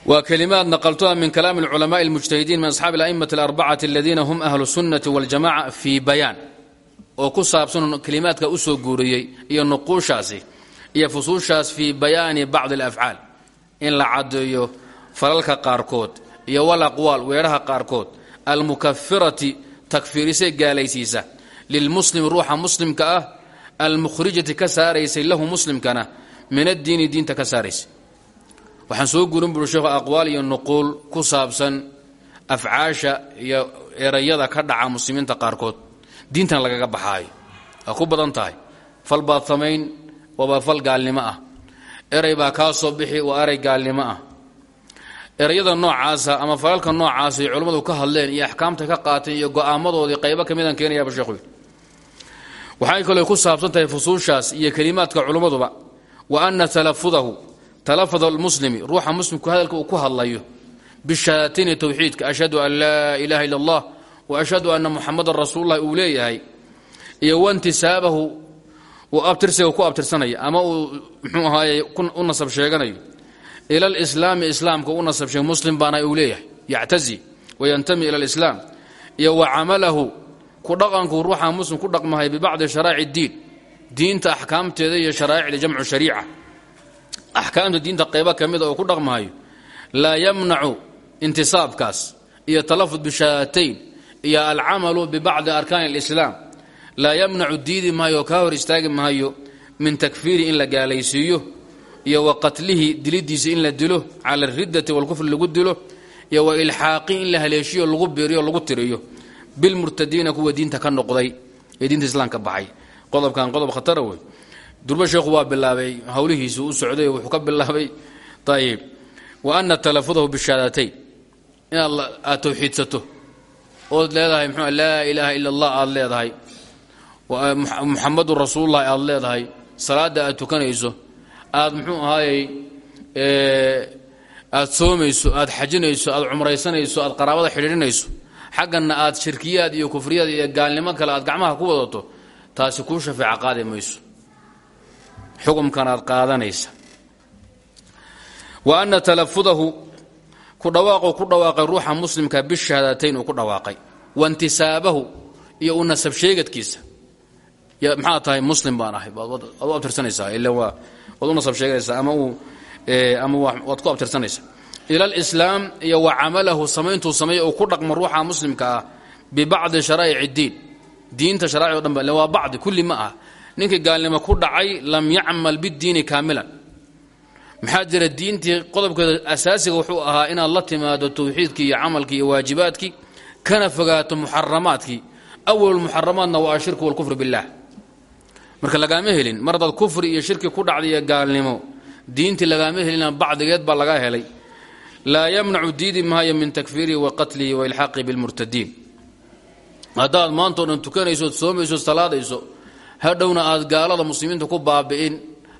waa kelimaad naqaltuha min kalaami اlculamaءi اlmujtahidiin min asxaabi اla'imati اlarbacati aladiina hum ahlu sunnati wاljamaca fii bayaan oo ku saabsan kelimaadka u soo guuriyey iyo nuquushaasi iyo fusuushaas fii bayaani bacdi اlafcaal in la caddeeyo falalka qaarkood iyo wal aqwaal weedhaha qaarkood almukafirati takfiirisay gaalaysiisa. Lilmuslimi ruuxa muslimka ah almukhrijati ka saaraysay lahu muslimkana min addiini diinta ka saaraysay waxaan soo guurin buuri sheekhu aqwaal iyo nuquul ku saabsan afcaasha iyo erayada ka dhaca muslimiinta qaarkood. Diintan lagaga baxaayo. Waa ku badan tahay. Fal baad samayn waaba fal gaalnimo ah. Eray baa kaa soo bixi waa eray gaalnimo ah erayada noocaasa ama falalka noocaasa ay culammadu ka hadleen iyo axkaamta ka qaateen iyo go'aamadoodii qaybo ka midaan keenayaaba sheekhu waxay kaloo ku saabsan tahay fusuushaas iyo kelimaadka culimmaduba wa ana talafudahu talafud almuslimi ruuxa muslimku hadalka uu ku hadlayo bishahaatayni towxiidka ashhadu an laa ilaha illa allah wa ashhadu anna muxamadan rasuululahi uu leeyahay iyo waintisaabahu uu abtirsiga ku abtirsanaya ama uu mxuu ahaaye u nasab sheeganayo ila alislaami islaamka u nasab sheeg muslim baana uu leeyahay yactazi wayantami ila alislaam iyo wa camalahu ku dhaqanku ruuxa muslim ku dhaqmahay bibacdi sharaa'ic diin diinta axkaamteeda iyo sharaa'icda jamcu shariica. Axkaamta diinta qaybo ka mida oo ku dhaqmahayo laa yamnacu intisaabkaas iyo talafud bishahaatayn iyo alcamalu bibacdi arkaani alislaam laa yamnacu diidi maayo oo kaa hor istaagi maayo min takfiiri in la gaalaysiiyo iyo wa qatlihi dilidiisa in la dilo cala alriddati walkufri lagu dilo iyo wa ilxaaqi in la haleeshiyo lagu biiriyo lagu tiriyo. Bilmurtadiina kuwa diinta ka noqday ee diinta islaamka baxay. Qodobkan qodob khatara wey. Durba sheekhu waa bilaabay hawlihiisu u socday wuxuu ka bilaabay. Ayib wa ana talafudahu bishahaadatayn inaad aad tawxiidsato. Ood leedahay mxu laa ilaaha ila allah aad leedahay. Muxamadun rasuululahi aad leedahay. Salaada aad tukanayso aad muxuu ahaayey aad soomayso aad xajinayso aad cumraysanayso aad qaraabada xidhiidhinayso xaggana aad shirkiyaad iyo kufriyaad iyo gaalnimo kale aad gacmaha ku wadato taasi kuu shafeeca qaadi mayso. Xukumkan aad qaadanaysa. Wa ana talafudahu ku dhawaaqu ku dhawaaqay ruuxa muslimka bishahaadatayn uu ku dhawaaqay. Waintisaabahu iyo u nasab sheegadkiisa maxaa tahay muslim baan ahay? Waad u abtirsanaysaa ila waa waad u nasab sheeganaysaa ama uu ama waad ku abtirsanaysaa. Ila alislaam iyo wa camalahu samayntuu sameeya uu ku dhaqmo ruuxa muslimka ah bibacdi sharaa'ic iddiin diinta sharaa'ic o dhan ba waa kulli ma ah ninkii gaalnimo ku dhacay lam yacmal bidiini kaamilan. Maxaa jira diintii qodobkeeda asaasiga wuxuu ahaa inaad la timaado tawxiidkii iyo camalkii iyo waajibaadkii kana fogaato muxaramaadkii. Awalmuxaramaadna waa ashirku walkufru billaah marka lagaama helin mar haddaad kufri iyo shirki ku dhacday iyo gaalnimo diintii lagaama helina bacdigeed baa laga helay. Laa yamnacu diidi maayo min takfiirihi wa qatlihi wa ilxaaqi bilmurtadiin haddaad maantao dhan tukanaysood soomayso salaadayso hadhowna aad gaalada muslimiinta ku baabi'in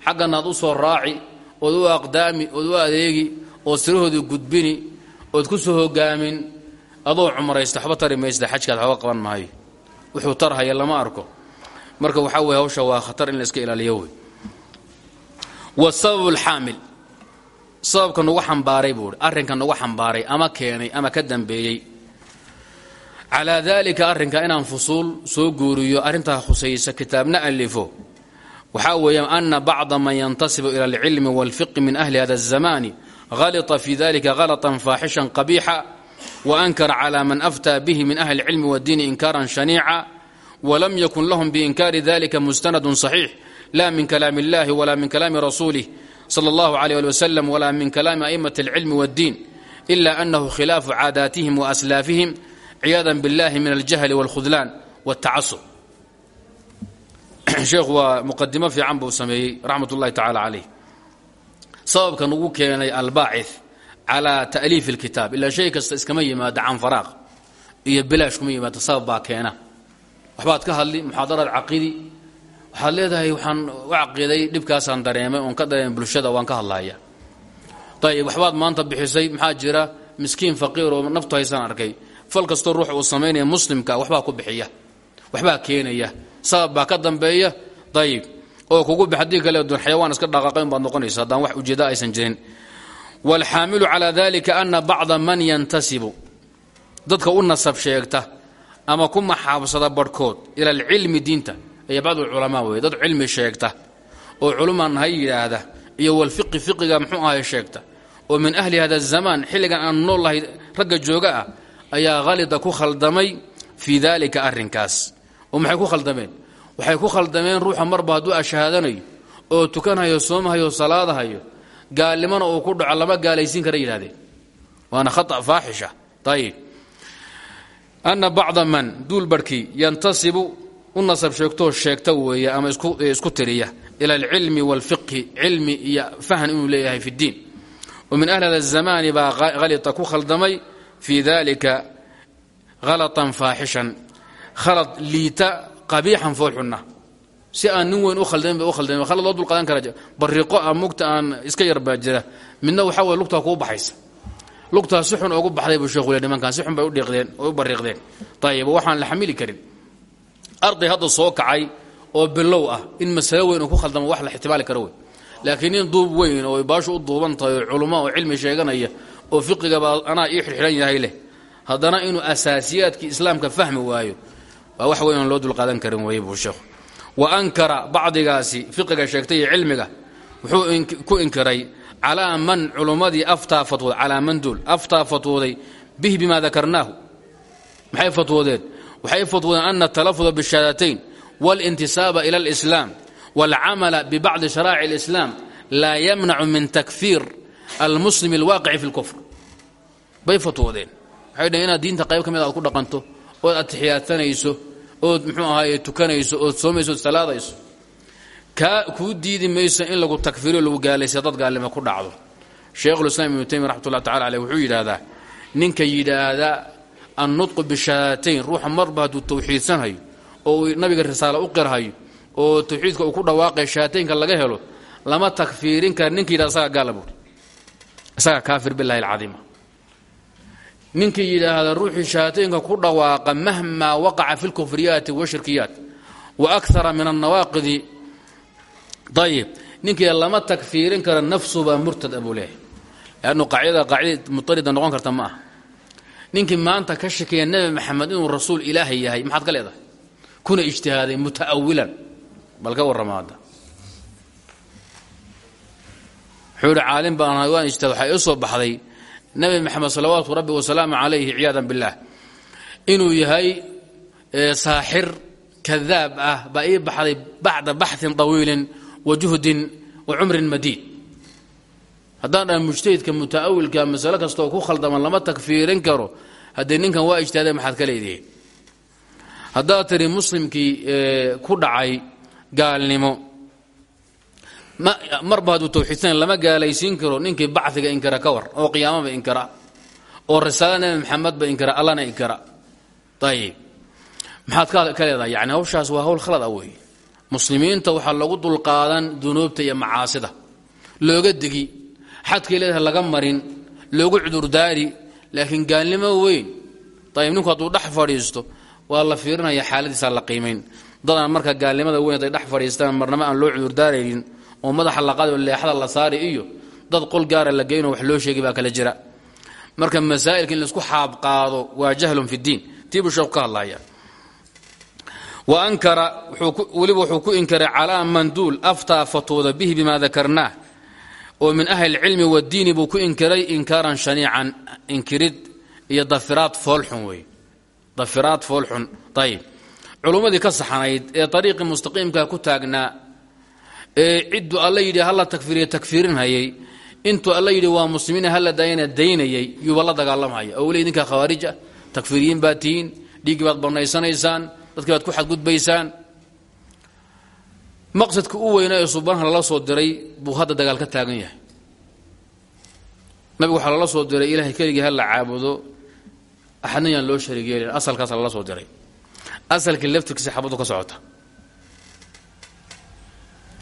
xaggana aad u soo raaci ood u aqdaami ood u adeegi ood sirahoodii gudbini ood ku soo hogaamin adoo cumraysta waxba tari maysta xajkaad maayo. Wuxuu tarhaya lama arko marka waxaa weye hawsha waa khatar in la iska ilaaliyo wey wasabab alxaamil sababka nagu xambaaray buu hi arrinka nagu xambaaray ama keenay ama ka dambeeyey calaa daalika arrinka inaan fusuul soo guuriyo arrintaa khusaysa kitaabna alifo waxaa weeya ana bacda man yantasibu ila alcilmi walfiqi min ahli hada الzamani halita fi dalika halطa faaxishan qabiixa waankara cala man aftaa bihi min ahli اlcilmi wاddiini inkaaran shaniica walam yakun lahum biinkaari dalika mustanadu صaxiix la min kalaam اllahi wala min kalaami rasulih slى اllah عalيه ali wslam wla min kalaami a'imaة اlcilmi wاddiin ila anahu khilaafu caadaatihim waaslaafihim ciyaada biاllahi min aljahli wاlkhudlaan wاtacasub sheekhu waa muqadimo fiican buu sameeyey raxmat ullahi tacaala calayh sababka nagu keenay albaacid calaa ta'liif اlkitaab ilaa shay kasta iskama yimaado can faraaq iyo bilaash kuma yimaado sabab baa keena waxbaad ka hadli muxaadaraad caqidi. Waxaad leedahay waxaan u caqiiday dhibkaasaan dareemay oon ka dareemay bulshada waan ka hadlaya ayib waxbaad maanta bixisay maxaa jira? Miskiin faqiir oo naftu haysaan arkay. Fal kastoo ruux uu samaynaya muslimka waxbaa ku bixiya. Waxbaa keenaya. Sabab ka dambeeya. Ayib oo kugu haddii kale xayawaan iska dhaqaaqayn baad noqonaysa haddaan wax ujeeda aysan jirin. Wاlxaamilu calى dalika ana bacda man yantasibu. Dadka u nasab sheegta ama ku maxaabsada barhkood ila alcilmi diinta. Iyo bacd culamaa wey dad cilmi sheegta oo culumaan nahay yidhaahda iyo walfiqi fiqiga muxuu ahay sheegta oo min ahli hada الzamaan xilligan aan nool lahay ragga jooga ah ayaa halida ku khaldamay fii dalika arrinkaas. Oo maxay ku khaldameen? Waxay ku khaldameen ruuxa marba hadduu ashahaadanayo oo tukanhayo soomahayo salaadahayo gaalnimona uu ku dhaco lama gaalaysiin kara yidhahdeen waana khata faaxisha. Ayib ana bacda man duul barhkii yantasibu u nasab sheegtoo sheegta weeye ama isku tiriya ila alcilmi wاlfiqhi cilmi iyo fahn inuu leeyahay fi اddiin wa min ahli hada الzamaani baa halita ku khaldamay fii dalika halطan faaxishan khalad liita qabiixan foolxunna si aan nin weyn u khaldamin ba u khaldamin khalad loo dulqaadan kara bariiqo a mugta aan iska yar baa jira midna waxaa weye lugtaa kuu baxaysa lugtaa si xun ugu baxday buu sheekhu le nimankan xun bay udhiiqdeen oo u bariiqdeen. Ayib waxaan la xamili karin. Arday hadda soo kacay oo bilow ah in masalo weyn ku khaldamo wax la ixtimaali karo laakiin nin duub weyn oo baashu u duuban tahay oo culummo oo cilmi sheeganaya oo fiqigaba anaa ii xirxiran yahay leh haddana inuu asaasiyaadkii islaamka fahmi waayo waa wax weyn oon loo dulqaadan karin weeye buu sheekhu wa ankara bacdigaasi fiqiga sheegtay cilmiga wuxuu ku inkiray calaa man culummadii aftaa fatwooday calaa man dool aftaa fatwooday bihi bimaa dakarnaahu maxay fatwoodeen waxay fatwoodeen ana atalafuda bishahaadatayn walintisaaba ila alislaam waalcamala bibacdi sharaa'ic alislaam laa yamnacu min takfiir almuslimi alwaaqici fi lkufr bay fatwoodeen waxay dhaheen inaad diinta qayb ka mid aad ku dhaqanto ood atixiyaadsanayso ood muxuu ahaaye tukanayso ood soomayso ood salaadayso kuu diidi mayso in lagu takfiriyo lagu gaalaysa dad gaalnimo ku dhacdo. Sheikhulislaam ibnu taymiya raxmatullahi tacala caleyh wuxuu yidhaahdaa ninka yidhaahda annutqu bishahaatayn ruuxa marba hadduu tawxiidsanhayo oo nabiga risaalo u qirhayo oo tawxiidka uu ku dhawaaqay shahaataynka laga helo lama takfiirin kara ninka yidhahda isagaa gaala buuri kaafir billahi alcadiima. Ninkii yidhaahda ruuxii shahaataynka ku dhawaaqa mahmaa waqaca fi lkufriyaati washirkiyaat wa akara min annawaaqidi ayib ninkii lama takfiirin kara nafsubaa murtad abuu leeyahay. Lannu qaacidada qaacida mutarida noqon karta ma ninkii maanta ka shakeeya nebi maxamed inuu rasuul ilaahay yahay maxaad ka kuna ijtihaaday muta'awilan bal ka warrama hadda. Wuxuu baan ahay waan soo baxday nebi maxamed salawaatu rabbi wasalaamu calayhi ciyaadan billaah. Inuu yahay saaxir kadaab ah baa ii baxday bacda baxin wa juhdin wa cumrin madiid. Haddaan dhaha mujtahidka muta'awilka masalo kastaoo ku khaldaman lama takfiirin karo haddee ninkan waa ijtihaadeen maxaad ka leedihiin? Haddaad tidhi muslimkii ku dhacay gaalnimo marba hadduu tawxiidsan lama gaalaysiin karo ninkii baciga inkara ka war oo qiyaamaba inkara oo risaala nebi maxamedba inkara allana inkara. Ayib maxaad ka leedahay? Yani hawshaas waa hawl khalad ah weeye muslimiinta waxaa lagu dulqaadan dunuubta iyo macaasida. Looga degi xadkay leedahay laga marin loogu cudurdaari laakiin gaalnimo weyn. Ayib ninku hadduu dhex fadhiisto waa la fiirinaya xaaladiisaa la qiimayn dadaan marka gaalnimada weyn haday dhex fadhiistaan marnamo aan loo cudurdaaraynin oo madaxa la qaadi oo la saari iyo dad qol gaara la geynoo wax loo sheegay baa kala jira. Marka masaa'ilka in la isku xaabqaado waa jahlun fi ddiin tii buu sheeku ka hadlaya wa ankara weliba wuxuu ku inkaray calaa manduul aftaa fatwooda bihi bima dakarnaah oo min ahli اlcilmi wاddiini buu ku inkiray inkaaran shaniican inkirid iyo dafiraad foolxun wey dafiraad foolxun ayib culummadii ka saxanayd ee ariiqii mustaqiimka ku taagnaa ee cidduu alla yidhi hala takfiriya takfiirinhayay intuu alla yidhi waa muslimiin hala daayana daynayay yuuba la dagaalamhaya oo weli idinkaa khawaarij ah takfiiriyiin baad dadkii baad ku xadgudbaysaan. Maqsadka u weynaa ee suubanaha lala soo diray buu hadda dagaal ka taagan yahay. Nabigu waxaa lala soo diray ilaahay keligii ha la caabudo axadna yaan loo shariig yeelin. Asalkaasa lala soo diray. Asalkii laftirkiisa xabadu ka socota.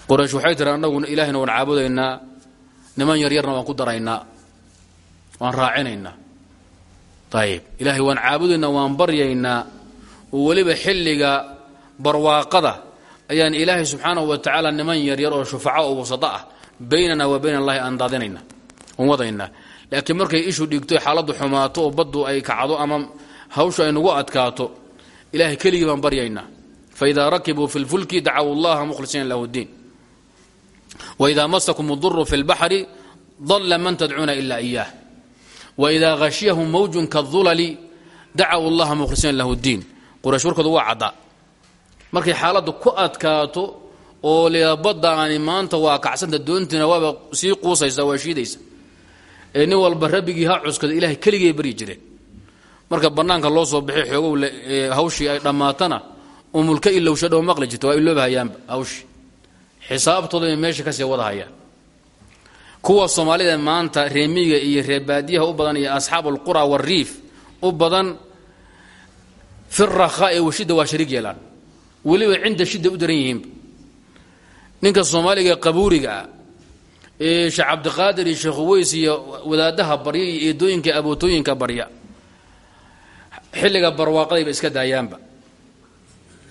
Qoraysh waxay tiri annaguna ilaahayna waan caabudaynaa niman yaryarna waan ku daraynaa waan raacinaynaa. Ayib ilaahay waan caabudaynaa waan baryaynaa oo weliba xilliga barwaaqada ayaan ilaahay subxaanahu wa tacaala niman yaryar oo shufaco oo wasado ah baynana wa bayn allahi aan daadinayna on wadaynaa laakiin markay ishu dhigto xaaladdu xumaato oo baddu ay kacdo ama hawshu ay nagu adkaato ilahay keligii baan baryaynaa faidaa rakibuu fi lfulki dacaw allaha mukhlisiina lahu ddiin waidaa masakum uduru fi lbaxri dalla man tadcuuna ila iyaah waidaa hashiyahum mawjun kaulali dacaw allaha mukhlisiina lahu ddiin quraysh warkoodu waa caddaa markay xaaladdu ku adkaato oo leeda baddaani maanta waa kacsanta doontiina waaba sii quusaysa waa shiidaysa. Ee walba rabbigii ha cuskada ilahay keligay baryi jireen marka bannaanka loo soo baxay xoogow hawshii ay dhammaatana umulka ilowsha dhow maqli jirta waa iloobahayaanba hawshii. Xisaabtooda meesha ka sii wadahayaan kuwa soomaalida maanta reemiga iyo reebaadiyaha u badan iyo asxaabu alqura wariif u badan fi rakhaa'i washidda waa shariig yeelaan weliba cinda shidda u daran yihiinba ninka soomaaliga qabuuriga ah ee sheekh cabdiqaadir iyo iyo wadaadaha barya iyo eedooyinka abootooyinka barya xilliga barwaaqadayba iska daayaanba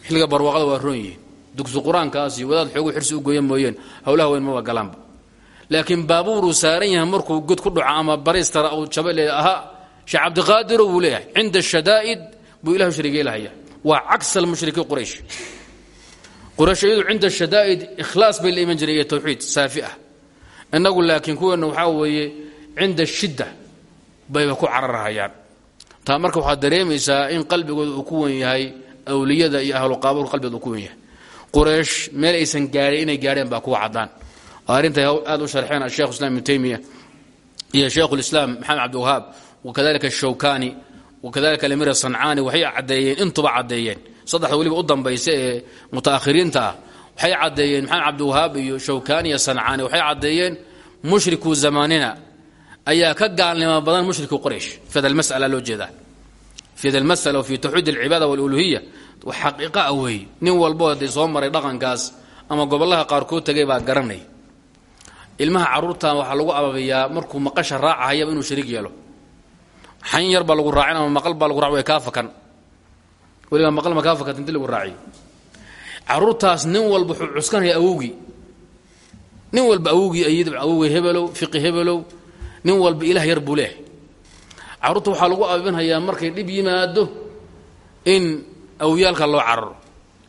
xilliga barwaaqada waa roon yihiin dugsi qur'aankaas iyo wadaad xoogu xirsi u gooya mooyeen howlaha weyn maba galaanba laakiin baabuuruu saaran yahay markuu god ku dhaco ama bariistara uu jabale ahaa sheekh cabdiqaadiro wuu leeyahay cinda shadaa'id buu ilahu sharigeelahaya waa cagsa almushriki quraysh. Quraysh iyadu cinda shadaa'id ikhlaas bay iman jireen iyo tawxiid saafi ah. Innagu laakiin kuweenna waxaa shidda bayba ku cararhayaan taa marka waxaad dareemaysaa in qalbigooda uu ku wen awliyada iyo ahluqaabuurka qalbigooda uu ku wen yahay. Meel aysan gaadhin inay gaadheen baa kuwa caddaan. Oo aad u sharxeen ashekhu islam ibnu taymiya iyo shaykhu lislaam maxamed cabdiwahaab wakadalika shawkani wakadalika alimir sancaani waxay caddeeyeen intuba caddeeyeen saddexda weliba u dambaysa ee mutaakhiriinta ah waxay caddeeyeen maxamed cabdiwahaab iyo shawkani iyo sancaani waxay caddeeyeen mushriku zamanina ayaa ka gaalnimo badan mushriku quraysh fi hada almas'ala loo jeedaa fi hada almas'ala fi tawxiid alcibaada waluluhiya wax xaqiiqa ah weeye nin walbo haddii soo maray dhaqankaas ama gobollaha qaarkood tegay baa garanay ilmaha carruurtan waxaa lagu ababiyaa markuu maqasha raacahayaba inuu shariig yeelo xan yar baa lagu raacin ama maqal baa lagu raac way kaa fakan. Maqal ma kaa fakat inti lagu raaciyo carruurtaas nin walba wuxuu cuskanaya awowgii. Nin walba awowgii ayid awowgii hebelow fiqi hebelow nin walba ilaah yar buu leehay lagu ababinhayaa markay dhib yimaado in awyaalka loo cararo.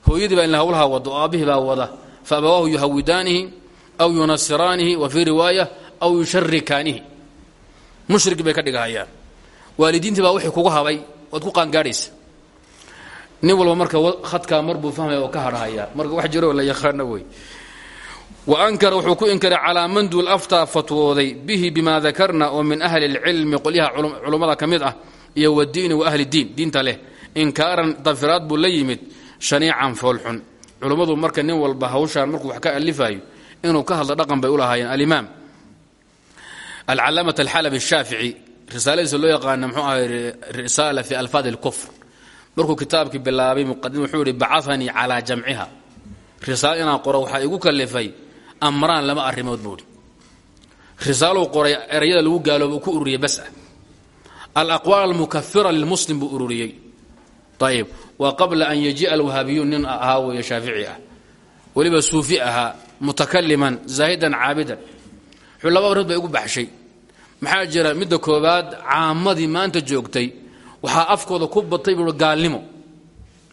Hooyadii baa in hawlaha wado oo baa wada. Fa abawaahu yuhawidaanihi aw yunasiraanihi wa fii riwaaya aw yusharikaanihi mushrik bay ka dhigahayaan waalidiintii baa wixii kugu habay waad ku qaangaadhaysa nin walba marka khadkaa mar buu fahmaya oo ka hadhahayaa marka wax jiroo la yaqaano wey wa ankara wuxuu ku inkaray calaa man duul aftaa fatwooday bihi bima dakarna oo min ahli اlcilmi qolyaha culummada ka mid ah iyo wadiini wa ahli diin diinta leh inkaaran dafiraad buu la yimid shaniican foolxun culummadu marka nin walba hawshaan markuu wax ka alifayo inuu ka hadlo dhaqan bay u lahaayeen alimaam alcalaamat alxalabi الshaafici risaaladiisa loo yaqaana mxuu ahay risaala fi alfaad اlkufr markuu kitaabkii bilaabay muqadim wuxuu yihi bacanii calaa jamciha risaalo inaan qoro igu kalifay amraan lama arrimood buuhi risaaluu qoray erayada lagu gaalooba ku ururiyey bas ah. Alaqwaal almukafira lilmuslim buu ururiyey. Ayib qabla an yajii'a alwahaabiyuun nin ahaa weeye shaafici ah. Weliba suufi ahaa mutakaliman zaahidan caabidan. Wuxuu laba arimood baxshay maxaa jira midda koobaad caamadii maanta joogtay waxaa afkooda ku batay buui gaalnimo.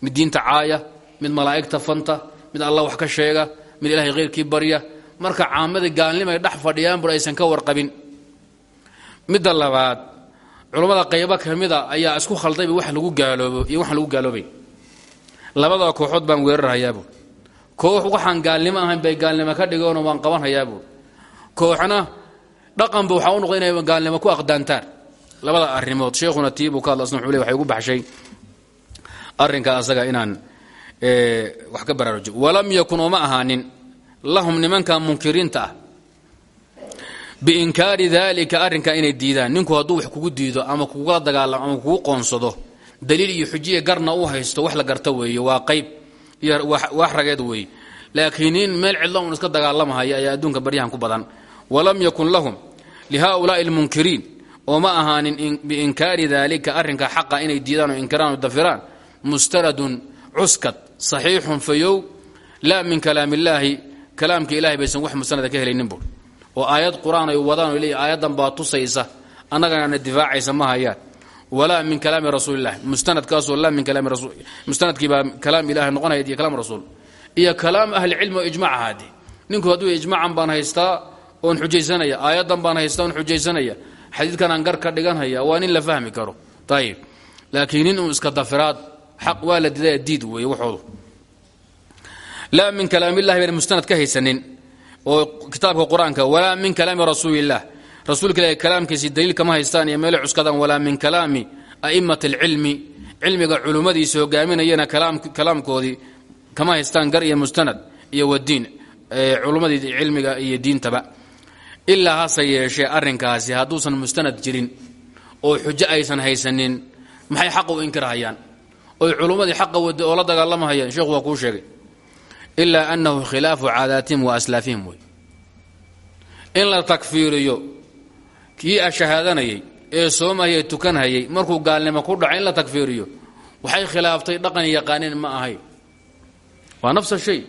Mid diinta caaya mid malaa'igta fanta mid allah wax ka sheega mid ilahay khayrkii barya. Marka caamadii gaalnimay dhex fadhiyaan bur aysan ka warqabin. Midda labaad culummada qaybo ka mida ayaa isku khaldayba wax lagu gaaloobo iyo waxaan lagu gaaloobay. Labada kooxood baan weerarhayaa buur koox waxaan gaalnimo ahayn bay gaalnimo ka dhigeenoo waan qabanhayaa buur kooxna dhaqanba waxaa u noqday inay gaalnimo ku aqdaantaan. Labada arrimood sheekhuna tiibuu ka hadla asna wuxuu le waxay ugu baxshay arrinka asaga inaan wax ka baraarujo walam yakun ooma ahaanin lahum nimanka munkiriinta ah. Biinkaari daalika arrinka inay diidaan. Ninku hadduu wax kugu diido ama kugula dagaalamo ama kugu qoonsado daliil iyo xujiya garna uu haysto wax la garta weeye waa qayb iyo wax rageed weeye laakiin nin meel cidlo iska dagaalamahaya ayaa adduunka baryahan ku badan. Walam yakun lahum lihaulaai almunkiriin oo ma ahaanin biinkaari daalika arrinka xaqa inay diidaan oo inkiraan oo dafiraan mustaradun cuskad saxiixun fayow laa min kalaam illaahi kalaamka ilahay baysan wax musanada ka helaynin buur oo aayad qur'aan ay wadaan o leeyihiin aayaddan baa tusaysa annagana difaacaysa ma hayaan walaa min kalaami rasuulilah mustanadkaasoo laa min kalaami rasul mustanadkiibaa kalaam ilahi noqonaya iyo kalaam rasuul iyo kalaam ahlicilmi oo ijmac ahaade ninku hadduu ijmacan baan haystaa oon xujaysanaya aayaddan baan haystaa oon xujaysanaya xadiidkan aan gar ka dhiganhaya waa nin la fahmi karo. Ayib laakiin nin iska dafiraad xaq waa diid weeye waxoodu laa min kalaamillahi bayna mustanad ka haysanin oo kitaabka qur'aanka min kalaami rasuuliillah rasuulka ilahi kalaamkiisi daliil kama haystaan iyo meelay cuskadaan walaa min kalaami a'imati alcilmi cilmiga culummadiisa hogaaminayana kalaamkoodii kama haystaan gar iyo mustanad iyo wadiin culummadii cilmiga iyo diintaba ilaa hase yeeshee arrinkaasi hadduusan mustanad jirin oo xujo aysan haysanin maxay xaqa u inkirhayaan oy culummadii xaqa wada oo la dagaalamahayaan? Sheekhu waa kuu sheegay. Ilaa annahu khilaafu caadaatihim wa aslaafihim in la takfiiriyo kii ashahaadanayay ee soomahayee tukanhayay markuu gaalnimo ku dhaco in la takfiiriyo waxay khilaaftay dhaqan yaqaaneen ma ahay. Waa nafsa shay.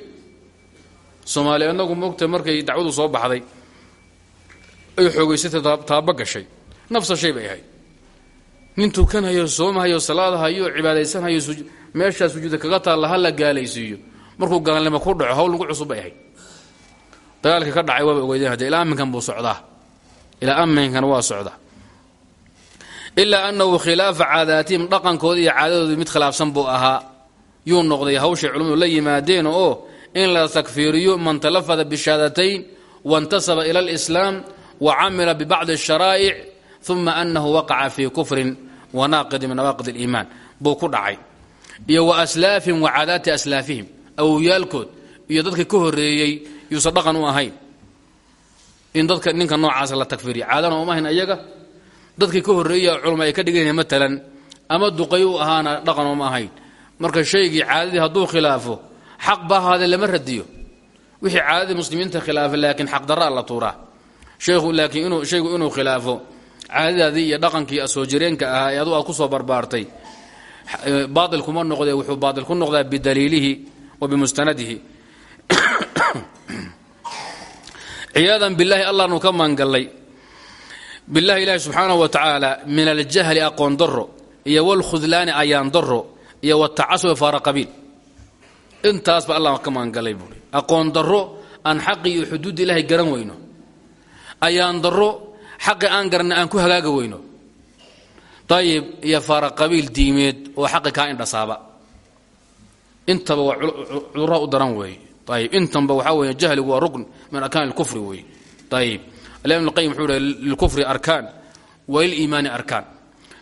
Soomaali anagu markay dacwadu soo baxday ay xoogaysatay taaba gashay. Nafsa shay bay ahayd. Nin tukanhayo soomahayo salaadahayo cibaadaysanhayo meeshaa sujuuda kaga taalla ha la gaalaysiiyo. Markuu gaalnimo ku dhaco hawl lagu cusub bay ahayd. Dagaalkii ka dhacay waaba ogeydeen hadde ilaa aminkan buu socdaa. Ilaa aminkan waa socda ilaa annahu khilaafa caadaatihim dhaqankooda iyo caadadoodii mid khilaafsan buu ahaa. Yuu noqday hawshay culimmadu la yimaadeen oo in la takfiiriyo man talafada bishahaadatayn waintasaba ila alislaam wa camila bibacdi asharaa'ic uma annahu waqaca fii kufrin wa naaqidi min nawaaqid aliimaan buu ku dhacay iyo wa aslaafihim wa caadaati aslaafihim awowyaalkood iyo dadka ka horreeyey yuusan dhaqan u ahayn in dadka ninka noocaasa la takfiiriya caadana uma ahayn ayaga dadkii ka horreeya culma ay ka dhiganyahin matalan ama duqay u ahaana dhaqan uma ahayn marka shaygii caadadii hadduu khilaafo radiyo wixii caadadii muslimiinta xaqdaraa la tuuraa sheekhu laakiin inuu shaygu inuu khilaafo. Caadadaadii iyo dhaqankii soo jireenka ahaa ee adu aad ku soo barbaartay. Baail kuma noqdee wuxuu baail ku noqdaa bidaliilihi wa bimustanadihi. Ciyaadan bilahi allahnu ka maangallay bilahi ilaahi subxaanahu wa tacaala min aljahli aqoon daro iyo walkhudlaani ayaan daro iyo watacasubi faara qabiil. Intaasba allah ka maangallay buui aqoon daro aan xaqi iyo xuduud ilaahay garan weyno ayaan daro xaqi aan garanna aan ku hagaaga weyno ayib iyo faara qabiil diimeed oo xaqi kaa indhasaaba intaba waa cudurra u daran weeye ayib intanba waxaa weeye jahligu waa rukn min arkaan اlkufri weeye ayib alimam ibn qayim wuxuu hi lilkufri arkaan waliliimaani arkaan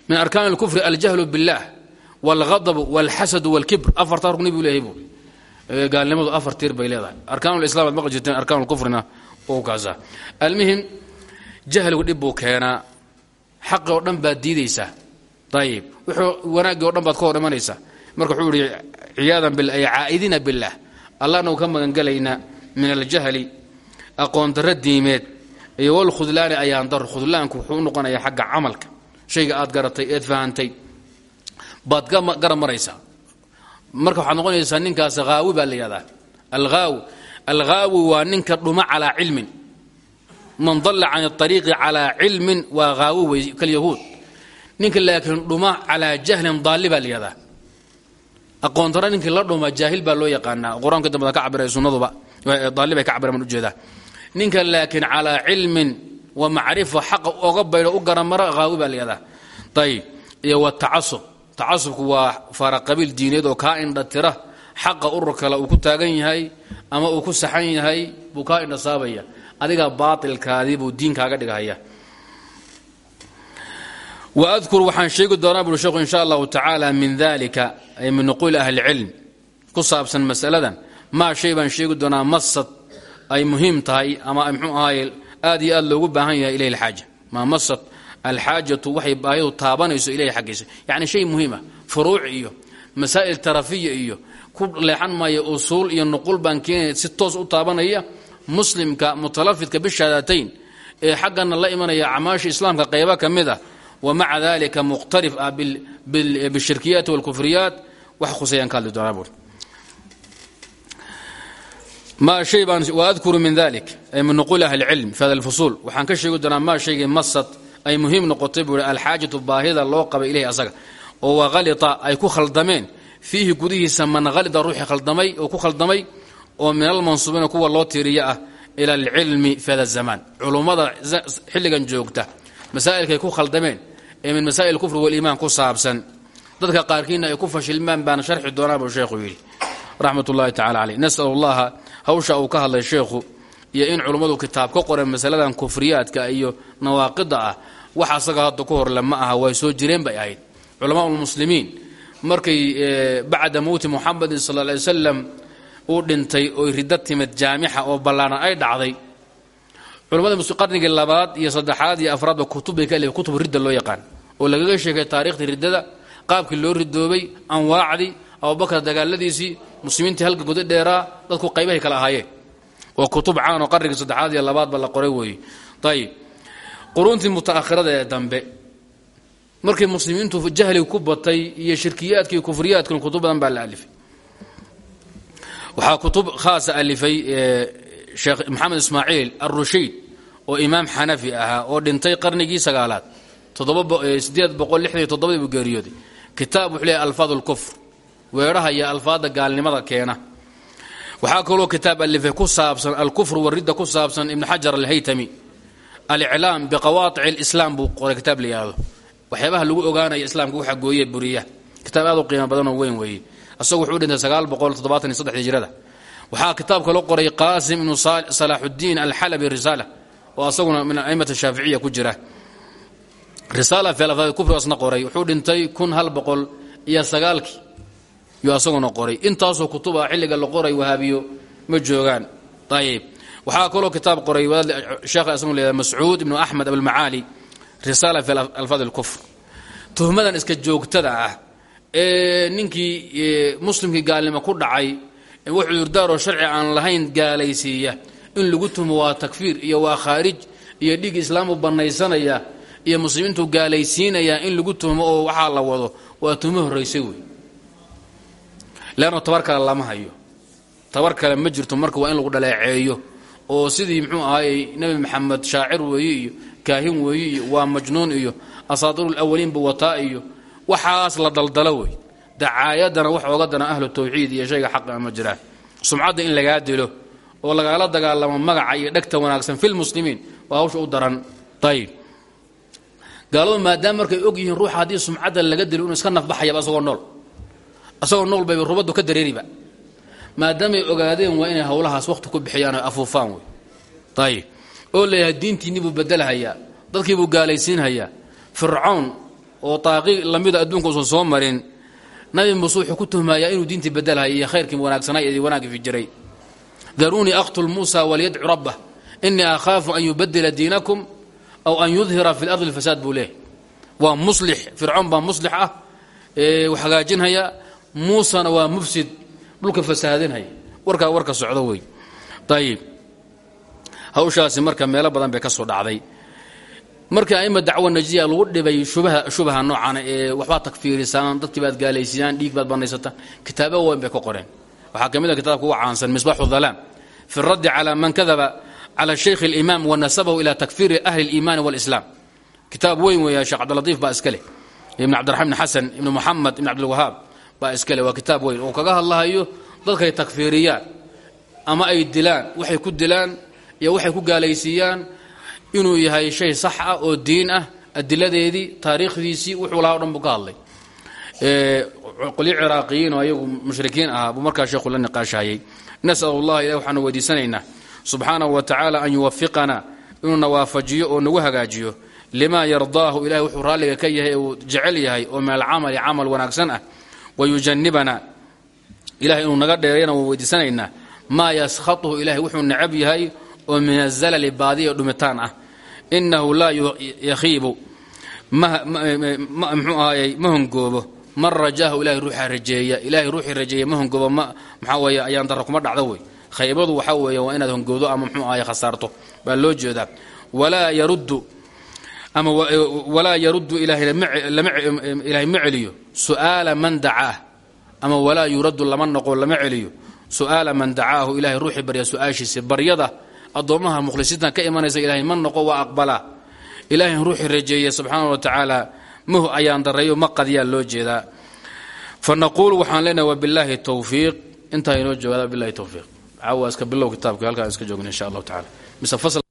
min arkaan اlkufri aljahlu biاllah wاlghadb wاlxasad wاlkibr afartaa rukni buu leeyahay buu gaalnimadu afar tiir bay leedahay arkaan lislam ad maqli jirteen arkaan lkufrina oo kaasa almuhim jahligu dhib buu keenaa. Xaqi oo dhan baad diidaysaa ayib wuxuu wanaaggii dhan baad ka hor imanaysaa marka wuxuu ihi ciyaadan ay caa'idina billaah allahnagu ka magangelaynaa min aljahli aqoon darro diimeed iyo walkhudlaani ayaan daro khudlaanku wuxuu noqonayaa xagga camalka. Shayga aad garatay eed fahantay baad garab maraysaa marka waxaad noqonaysaa ninkaas haawi baa la yihahdaa alhaawi alghaawi waa ninka dhuma calaa cilmin. Man dalla can ariiqi calaa cilmin waa haawi wey kalyahuud ninka laakiin dhuma calaa jahlin daalli baa la yihahdaa aqoon daro ninkii la dhuma jaahil baa loo yaqaanaa. Qur'aanka dambada ka cabira sunnaduba daalli bay ka cabiraan u jeedaa ninka laakiin calaa cilmin wa macrifa xaqa oga baydho u garamara haawi baa xaqa urur uu ku taagan yahay ama uu ku saxan yahay buu kaa indhasaabaya adiga baailkaadii buu diinkaaga dhigahaya wa adkur waxaan sheegi doonaa buri insha allahu tacaala min dalika ay min nuquuli ahli cilm ku saabsan masaladan. Maa shay baan sheegi doonaa masad ay muhiim tahay ama mxuu ahaay aad iyo aad loogu baahan yahay ilayh alxaaja. Maa masad alxaajatu waxay baahidu taabanayso ilahi xaggiisa. Yacni shay muhiima furuuc iyo masaa'il tarafiya iyo ku leexan maayo usuul iyo nuqul baan keenaya si toos u taabanaya muslimka mutalafidka bishahaadatayn ee xaggana la imanaya acmaasha islaamka qayba ka ah. Wa maca dalika muqtarif ah bishirkiyaati walkufriyaat wax khusayaan ka hadli doonaa buuri ma shay baan waadkuru min dalik ay min nuquuli ahli lcilm fi hada alfusuul waxaan ka sheegi doonaa maa shaygii masad ay muhiim noqotay buu ihi alxaajatu baahida loo qabay asaga. Oo wahalita ay ku khaldameen fiihi gudihiisa man halida ruuxii khaldamay oo ku khaldamay oo min almansuubiina kuwa loo tiiriya ah ila alcilmi fi hada zamaan culummada xilligan joogta masaa'ilkay ku khaldameen ee min masaa'il kufri waliimaan ku saabsan. Dadka qaarkiina ay ku fashilmaan baana sharxi doonaa buu sheekhu yidhi. Raxmat ullahi tacala caleyh hawsha uu ka hadlay sheekhu iyo in culummadu kitaab ka qoreen masaladan kufriyaadka iyo nawaaqida ah wax asaga hadda ku horle ma aha way soo jireen bay ahayd. Culamaa lmuslimiin markay bacda mowti muxamedin sal ly wasalam uu dhintay oy riddo timid jaamixa oo ballaaran ay dhacday. Culamada qarnigii labaad iyo saddexaad iyo afraadba kutub bay ka kutub ridda loo yaqaan oo lagaga sheegay taarikhda riddada qaabkii loo ridoobay anwaacdii abubakar dagaaladiisii muslimiintii halka guda dheeraa dadku qaybahay kala ahaayeen. Oo kutub caan oo qarnigii saddexaad iyo labaadba la qoray weeye. Ayib quruuntii mutaakhirada ee dambe markii muslimiintu jahliga ku batay iyo shirkiyaadka iyo kufriyaadkan kutub badan baa la alifay. Waxaa kutub khaasa alifay sheekh maxamed ismaaciil arushayd oo imaam xanafi ahaa oo dhintay qarnigii sagaalaad buu geeriyooday. Kitaab wuxuu leeyahy alfaad lkufr weedhaha iyo alfaadda gaalnimada keena. Waxaa kaloo kitaab alifay ku saabsan alkufr waridda ku saabsan ibn xajar alhaytami. Aliclaam biqawaaic lislaam buu qoray kitaab la waxyaabaha lagu ogaanaya islaamka waxa gooye buriya. Kitaab aad u qiimo badanoo weyn weeye. Isagu wuxuu dhintay sagaal boqol toddobaatan iyo saddex hijrada waxaa kitaabka loo qoray qaasim ibnu salaaxudiin alxalabi risaala oo asaguna min a'imat shaaficiya ku jira. Risaala fi alfaad kufrigaasna qoray wuxuu dhintay kun hal boqol iyo asaguna qoray. Intaasoo kutuba xilliga la qoray wahaabiyo ma joogaan. Ayib waxaa kaloo kitaab qoray sheekh asaguna leeyahay mascuud ibnu axmed abulmacaali risaala fi alfaad alkufr. Tuhmadan iska joogtada ah ee ninkii muslimkii gaalnimo ku dhacay wax cudurdaaroo sharci aan lahayn gaalaysiiya. In lagu tuhmo waa takfiir iyo waa khaarij iyo dhiig islaamu bannaysanaya iyo muslimiintu gaalaysiinaya in lagu tuhmo oo waxaa la wado waa tuhmo horraysay wey. Leanno tabar kale lama hayo. Tabar kale ma jirto marka waa in lagu dhaleeceeyo oo sidii muxuu ahaayey nebi maxamed shaacir weeye iyo kaahin weeye iyo waa majnuun iyo asaatiirulawaliinba wataa iyo waxaas la daldalo wey. Dacaayadana wax ooga dana ahlu tawxiid iyo shayga xaqa ma jiraan sumcadda in lagaa dilo oo lagaala dagaalamo magaca iyo dhegta wanaagsan filmuslimiin waa hawsha u daran. Ayib gaaladu maadaama markay og yihiin ruuxa haddii sumcadda laga dilo inuu iska nafbaxayaba asagoo nool. Asagoo nool bayba rubaddu ka dareeriba. Maadaamay ogaadeen waa inay howlahaas wakhti ku bixiyaan oo afuufaan wey. Ayib oo leeyahay diintiinni buu bedelahayaa dadkii buu gaalaysiinhayaa. Fircawn oo taaqi lamida adduunka usan soo marin nabi muuse wuxuu ku tuhmayaa inuu diintii bedelhay iyo khayrkii wanaagsanay iyo wanaagii fi jiray. Daruunii aqtul muusa walyadcu rabbah inii akhaafu an yubadila diinakum aw an yudhira fi lardi lfasaad buu leehay waa muslix fircoon baa muslix ah wax hagaajinhaya. Muusena waa mufsid dhulka fasaadinhaya. Warkaa warka socdo wey ayib hawshaasi marka meelo badan bay ka soo dhacday markii aima dacwo najiya lagu dhibay shubaha noocan ee waxbaad takfiirisaan dadkii baad gaalaysiiyaan dhiig baad banaysataan kitaabo weyn bay ka qoreen waxaa ka mid a kitabka uga caansan misbaxu dhalaam fi raddi cala man kadaba cala shaykh اlimaam wa nasabahu ila takfiiri ahli اliimaani wاlislaam kitaab weyn weeya sheekh cabdilatiif baa iska leh ibn cabdiraxman ibn xasan ibn muxamed ibn cabdilwahaab baa iska leh waa kitaab weyn oo kaga hadlahayo dadkay takfiiriyaan ama ay dilaan waxay ku dilaan iyo waxay ku gaalaysiiyaan inuu yahay shay sax ah oo diin ah adiladeedii taariikhdiisii wuxuu lahaa o dhan buu ka hadlay. Qolyo ciraaqiyiin oo ayagu mushrikiin ahaa buu markaa sheekhu la niqaashahayay nasal allah ilahi waxaanu weydiisanaynaa subxaanahu wa tacaala an yuwafiqana inuu na waafajiyo oo nagu hagaajiyo. Limaa yardaahu ilahay wuxuu raalliga ka yahay uu jecel yahay oo min alcamali camal wanaagsan ah. Wayujanibana ilahay inuu naga dheerayana waan weydiisanaynaa. Maa yaskhatuhu ilahay wuxuu necab yahay oo min azalali baadiya dhumitaan ah. Inahu laa yakhiibu. Mxuu ahaayey ma hongoobo man rajaahu ilahay ruuxaa rajeeya. Ilahay ruuxii rajeeya ma hongoobo maxaa weeye ayaan darra kuma dhacdo wey. Khaybadu waxaa weeye waa inaad hongoodo ama mxuu ahaye khasaarto. Baa loo jeedaa. Walaa yaruddu ama walaa yaruddu ilaahay ma celiyo. Su'aala man dacaah ama walaa yuraddu lama noqo lama celiyo. Su'aala man dacaahu ilahay ruuxii barya su'aashiisa baryada addoommaha mukhlisiintan ka imanaysa ilahay ma noqo waa aqbalaa ilaahay ruuxii rajeeya subxaana wa tacaala muh ayaan dareeyo ma qadiyaa loo jeedaa. Fa waxaan leenahay wabilaahi towfiiq intaa inoo joogaada bilahi towfiiq caawa iska bilow kitaabka halkaan iska joogna insha allahu tacala mise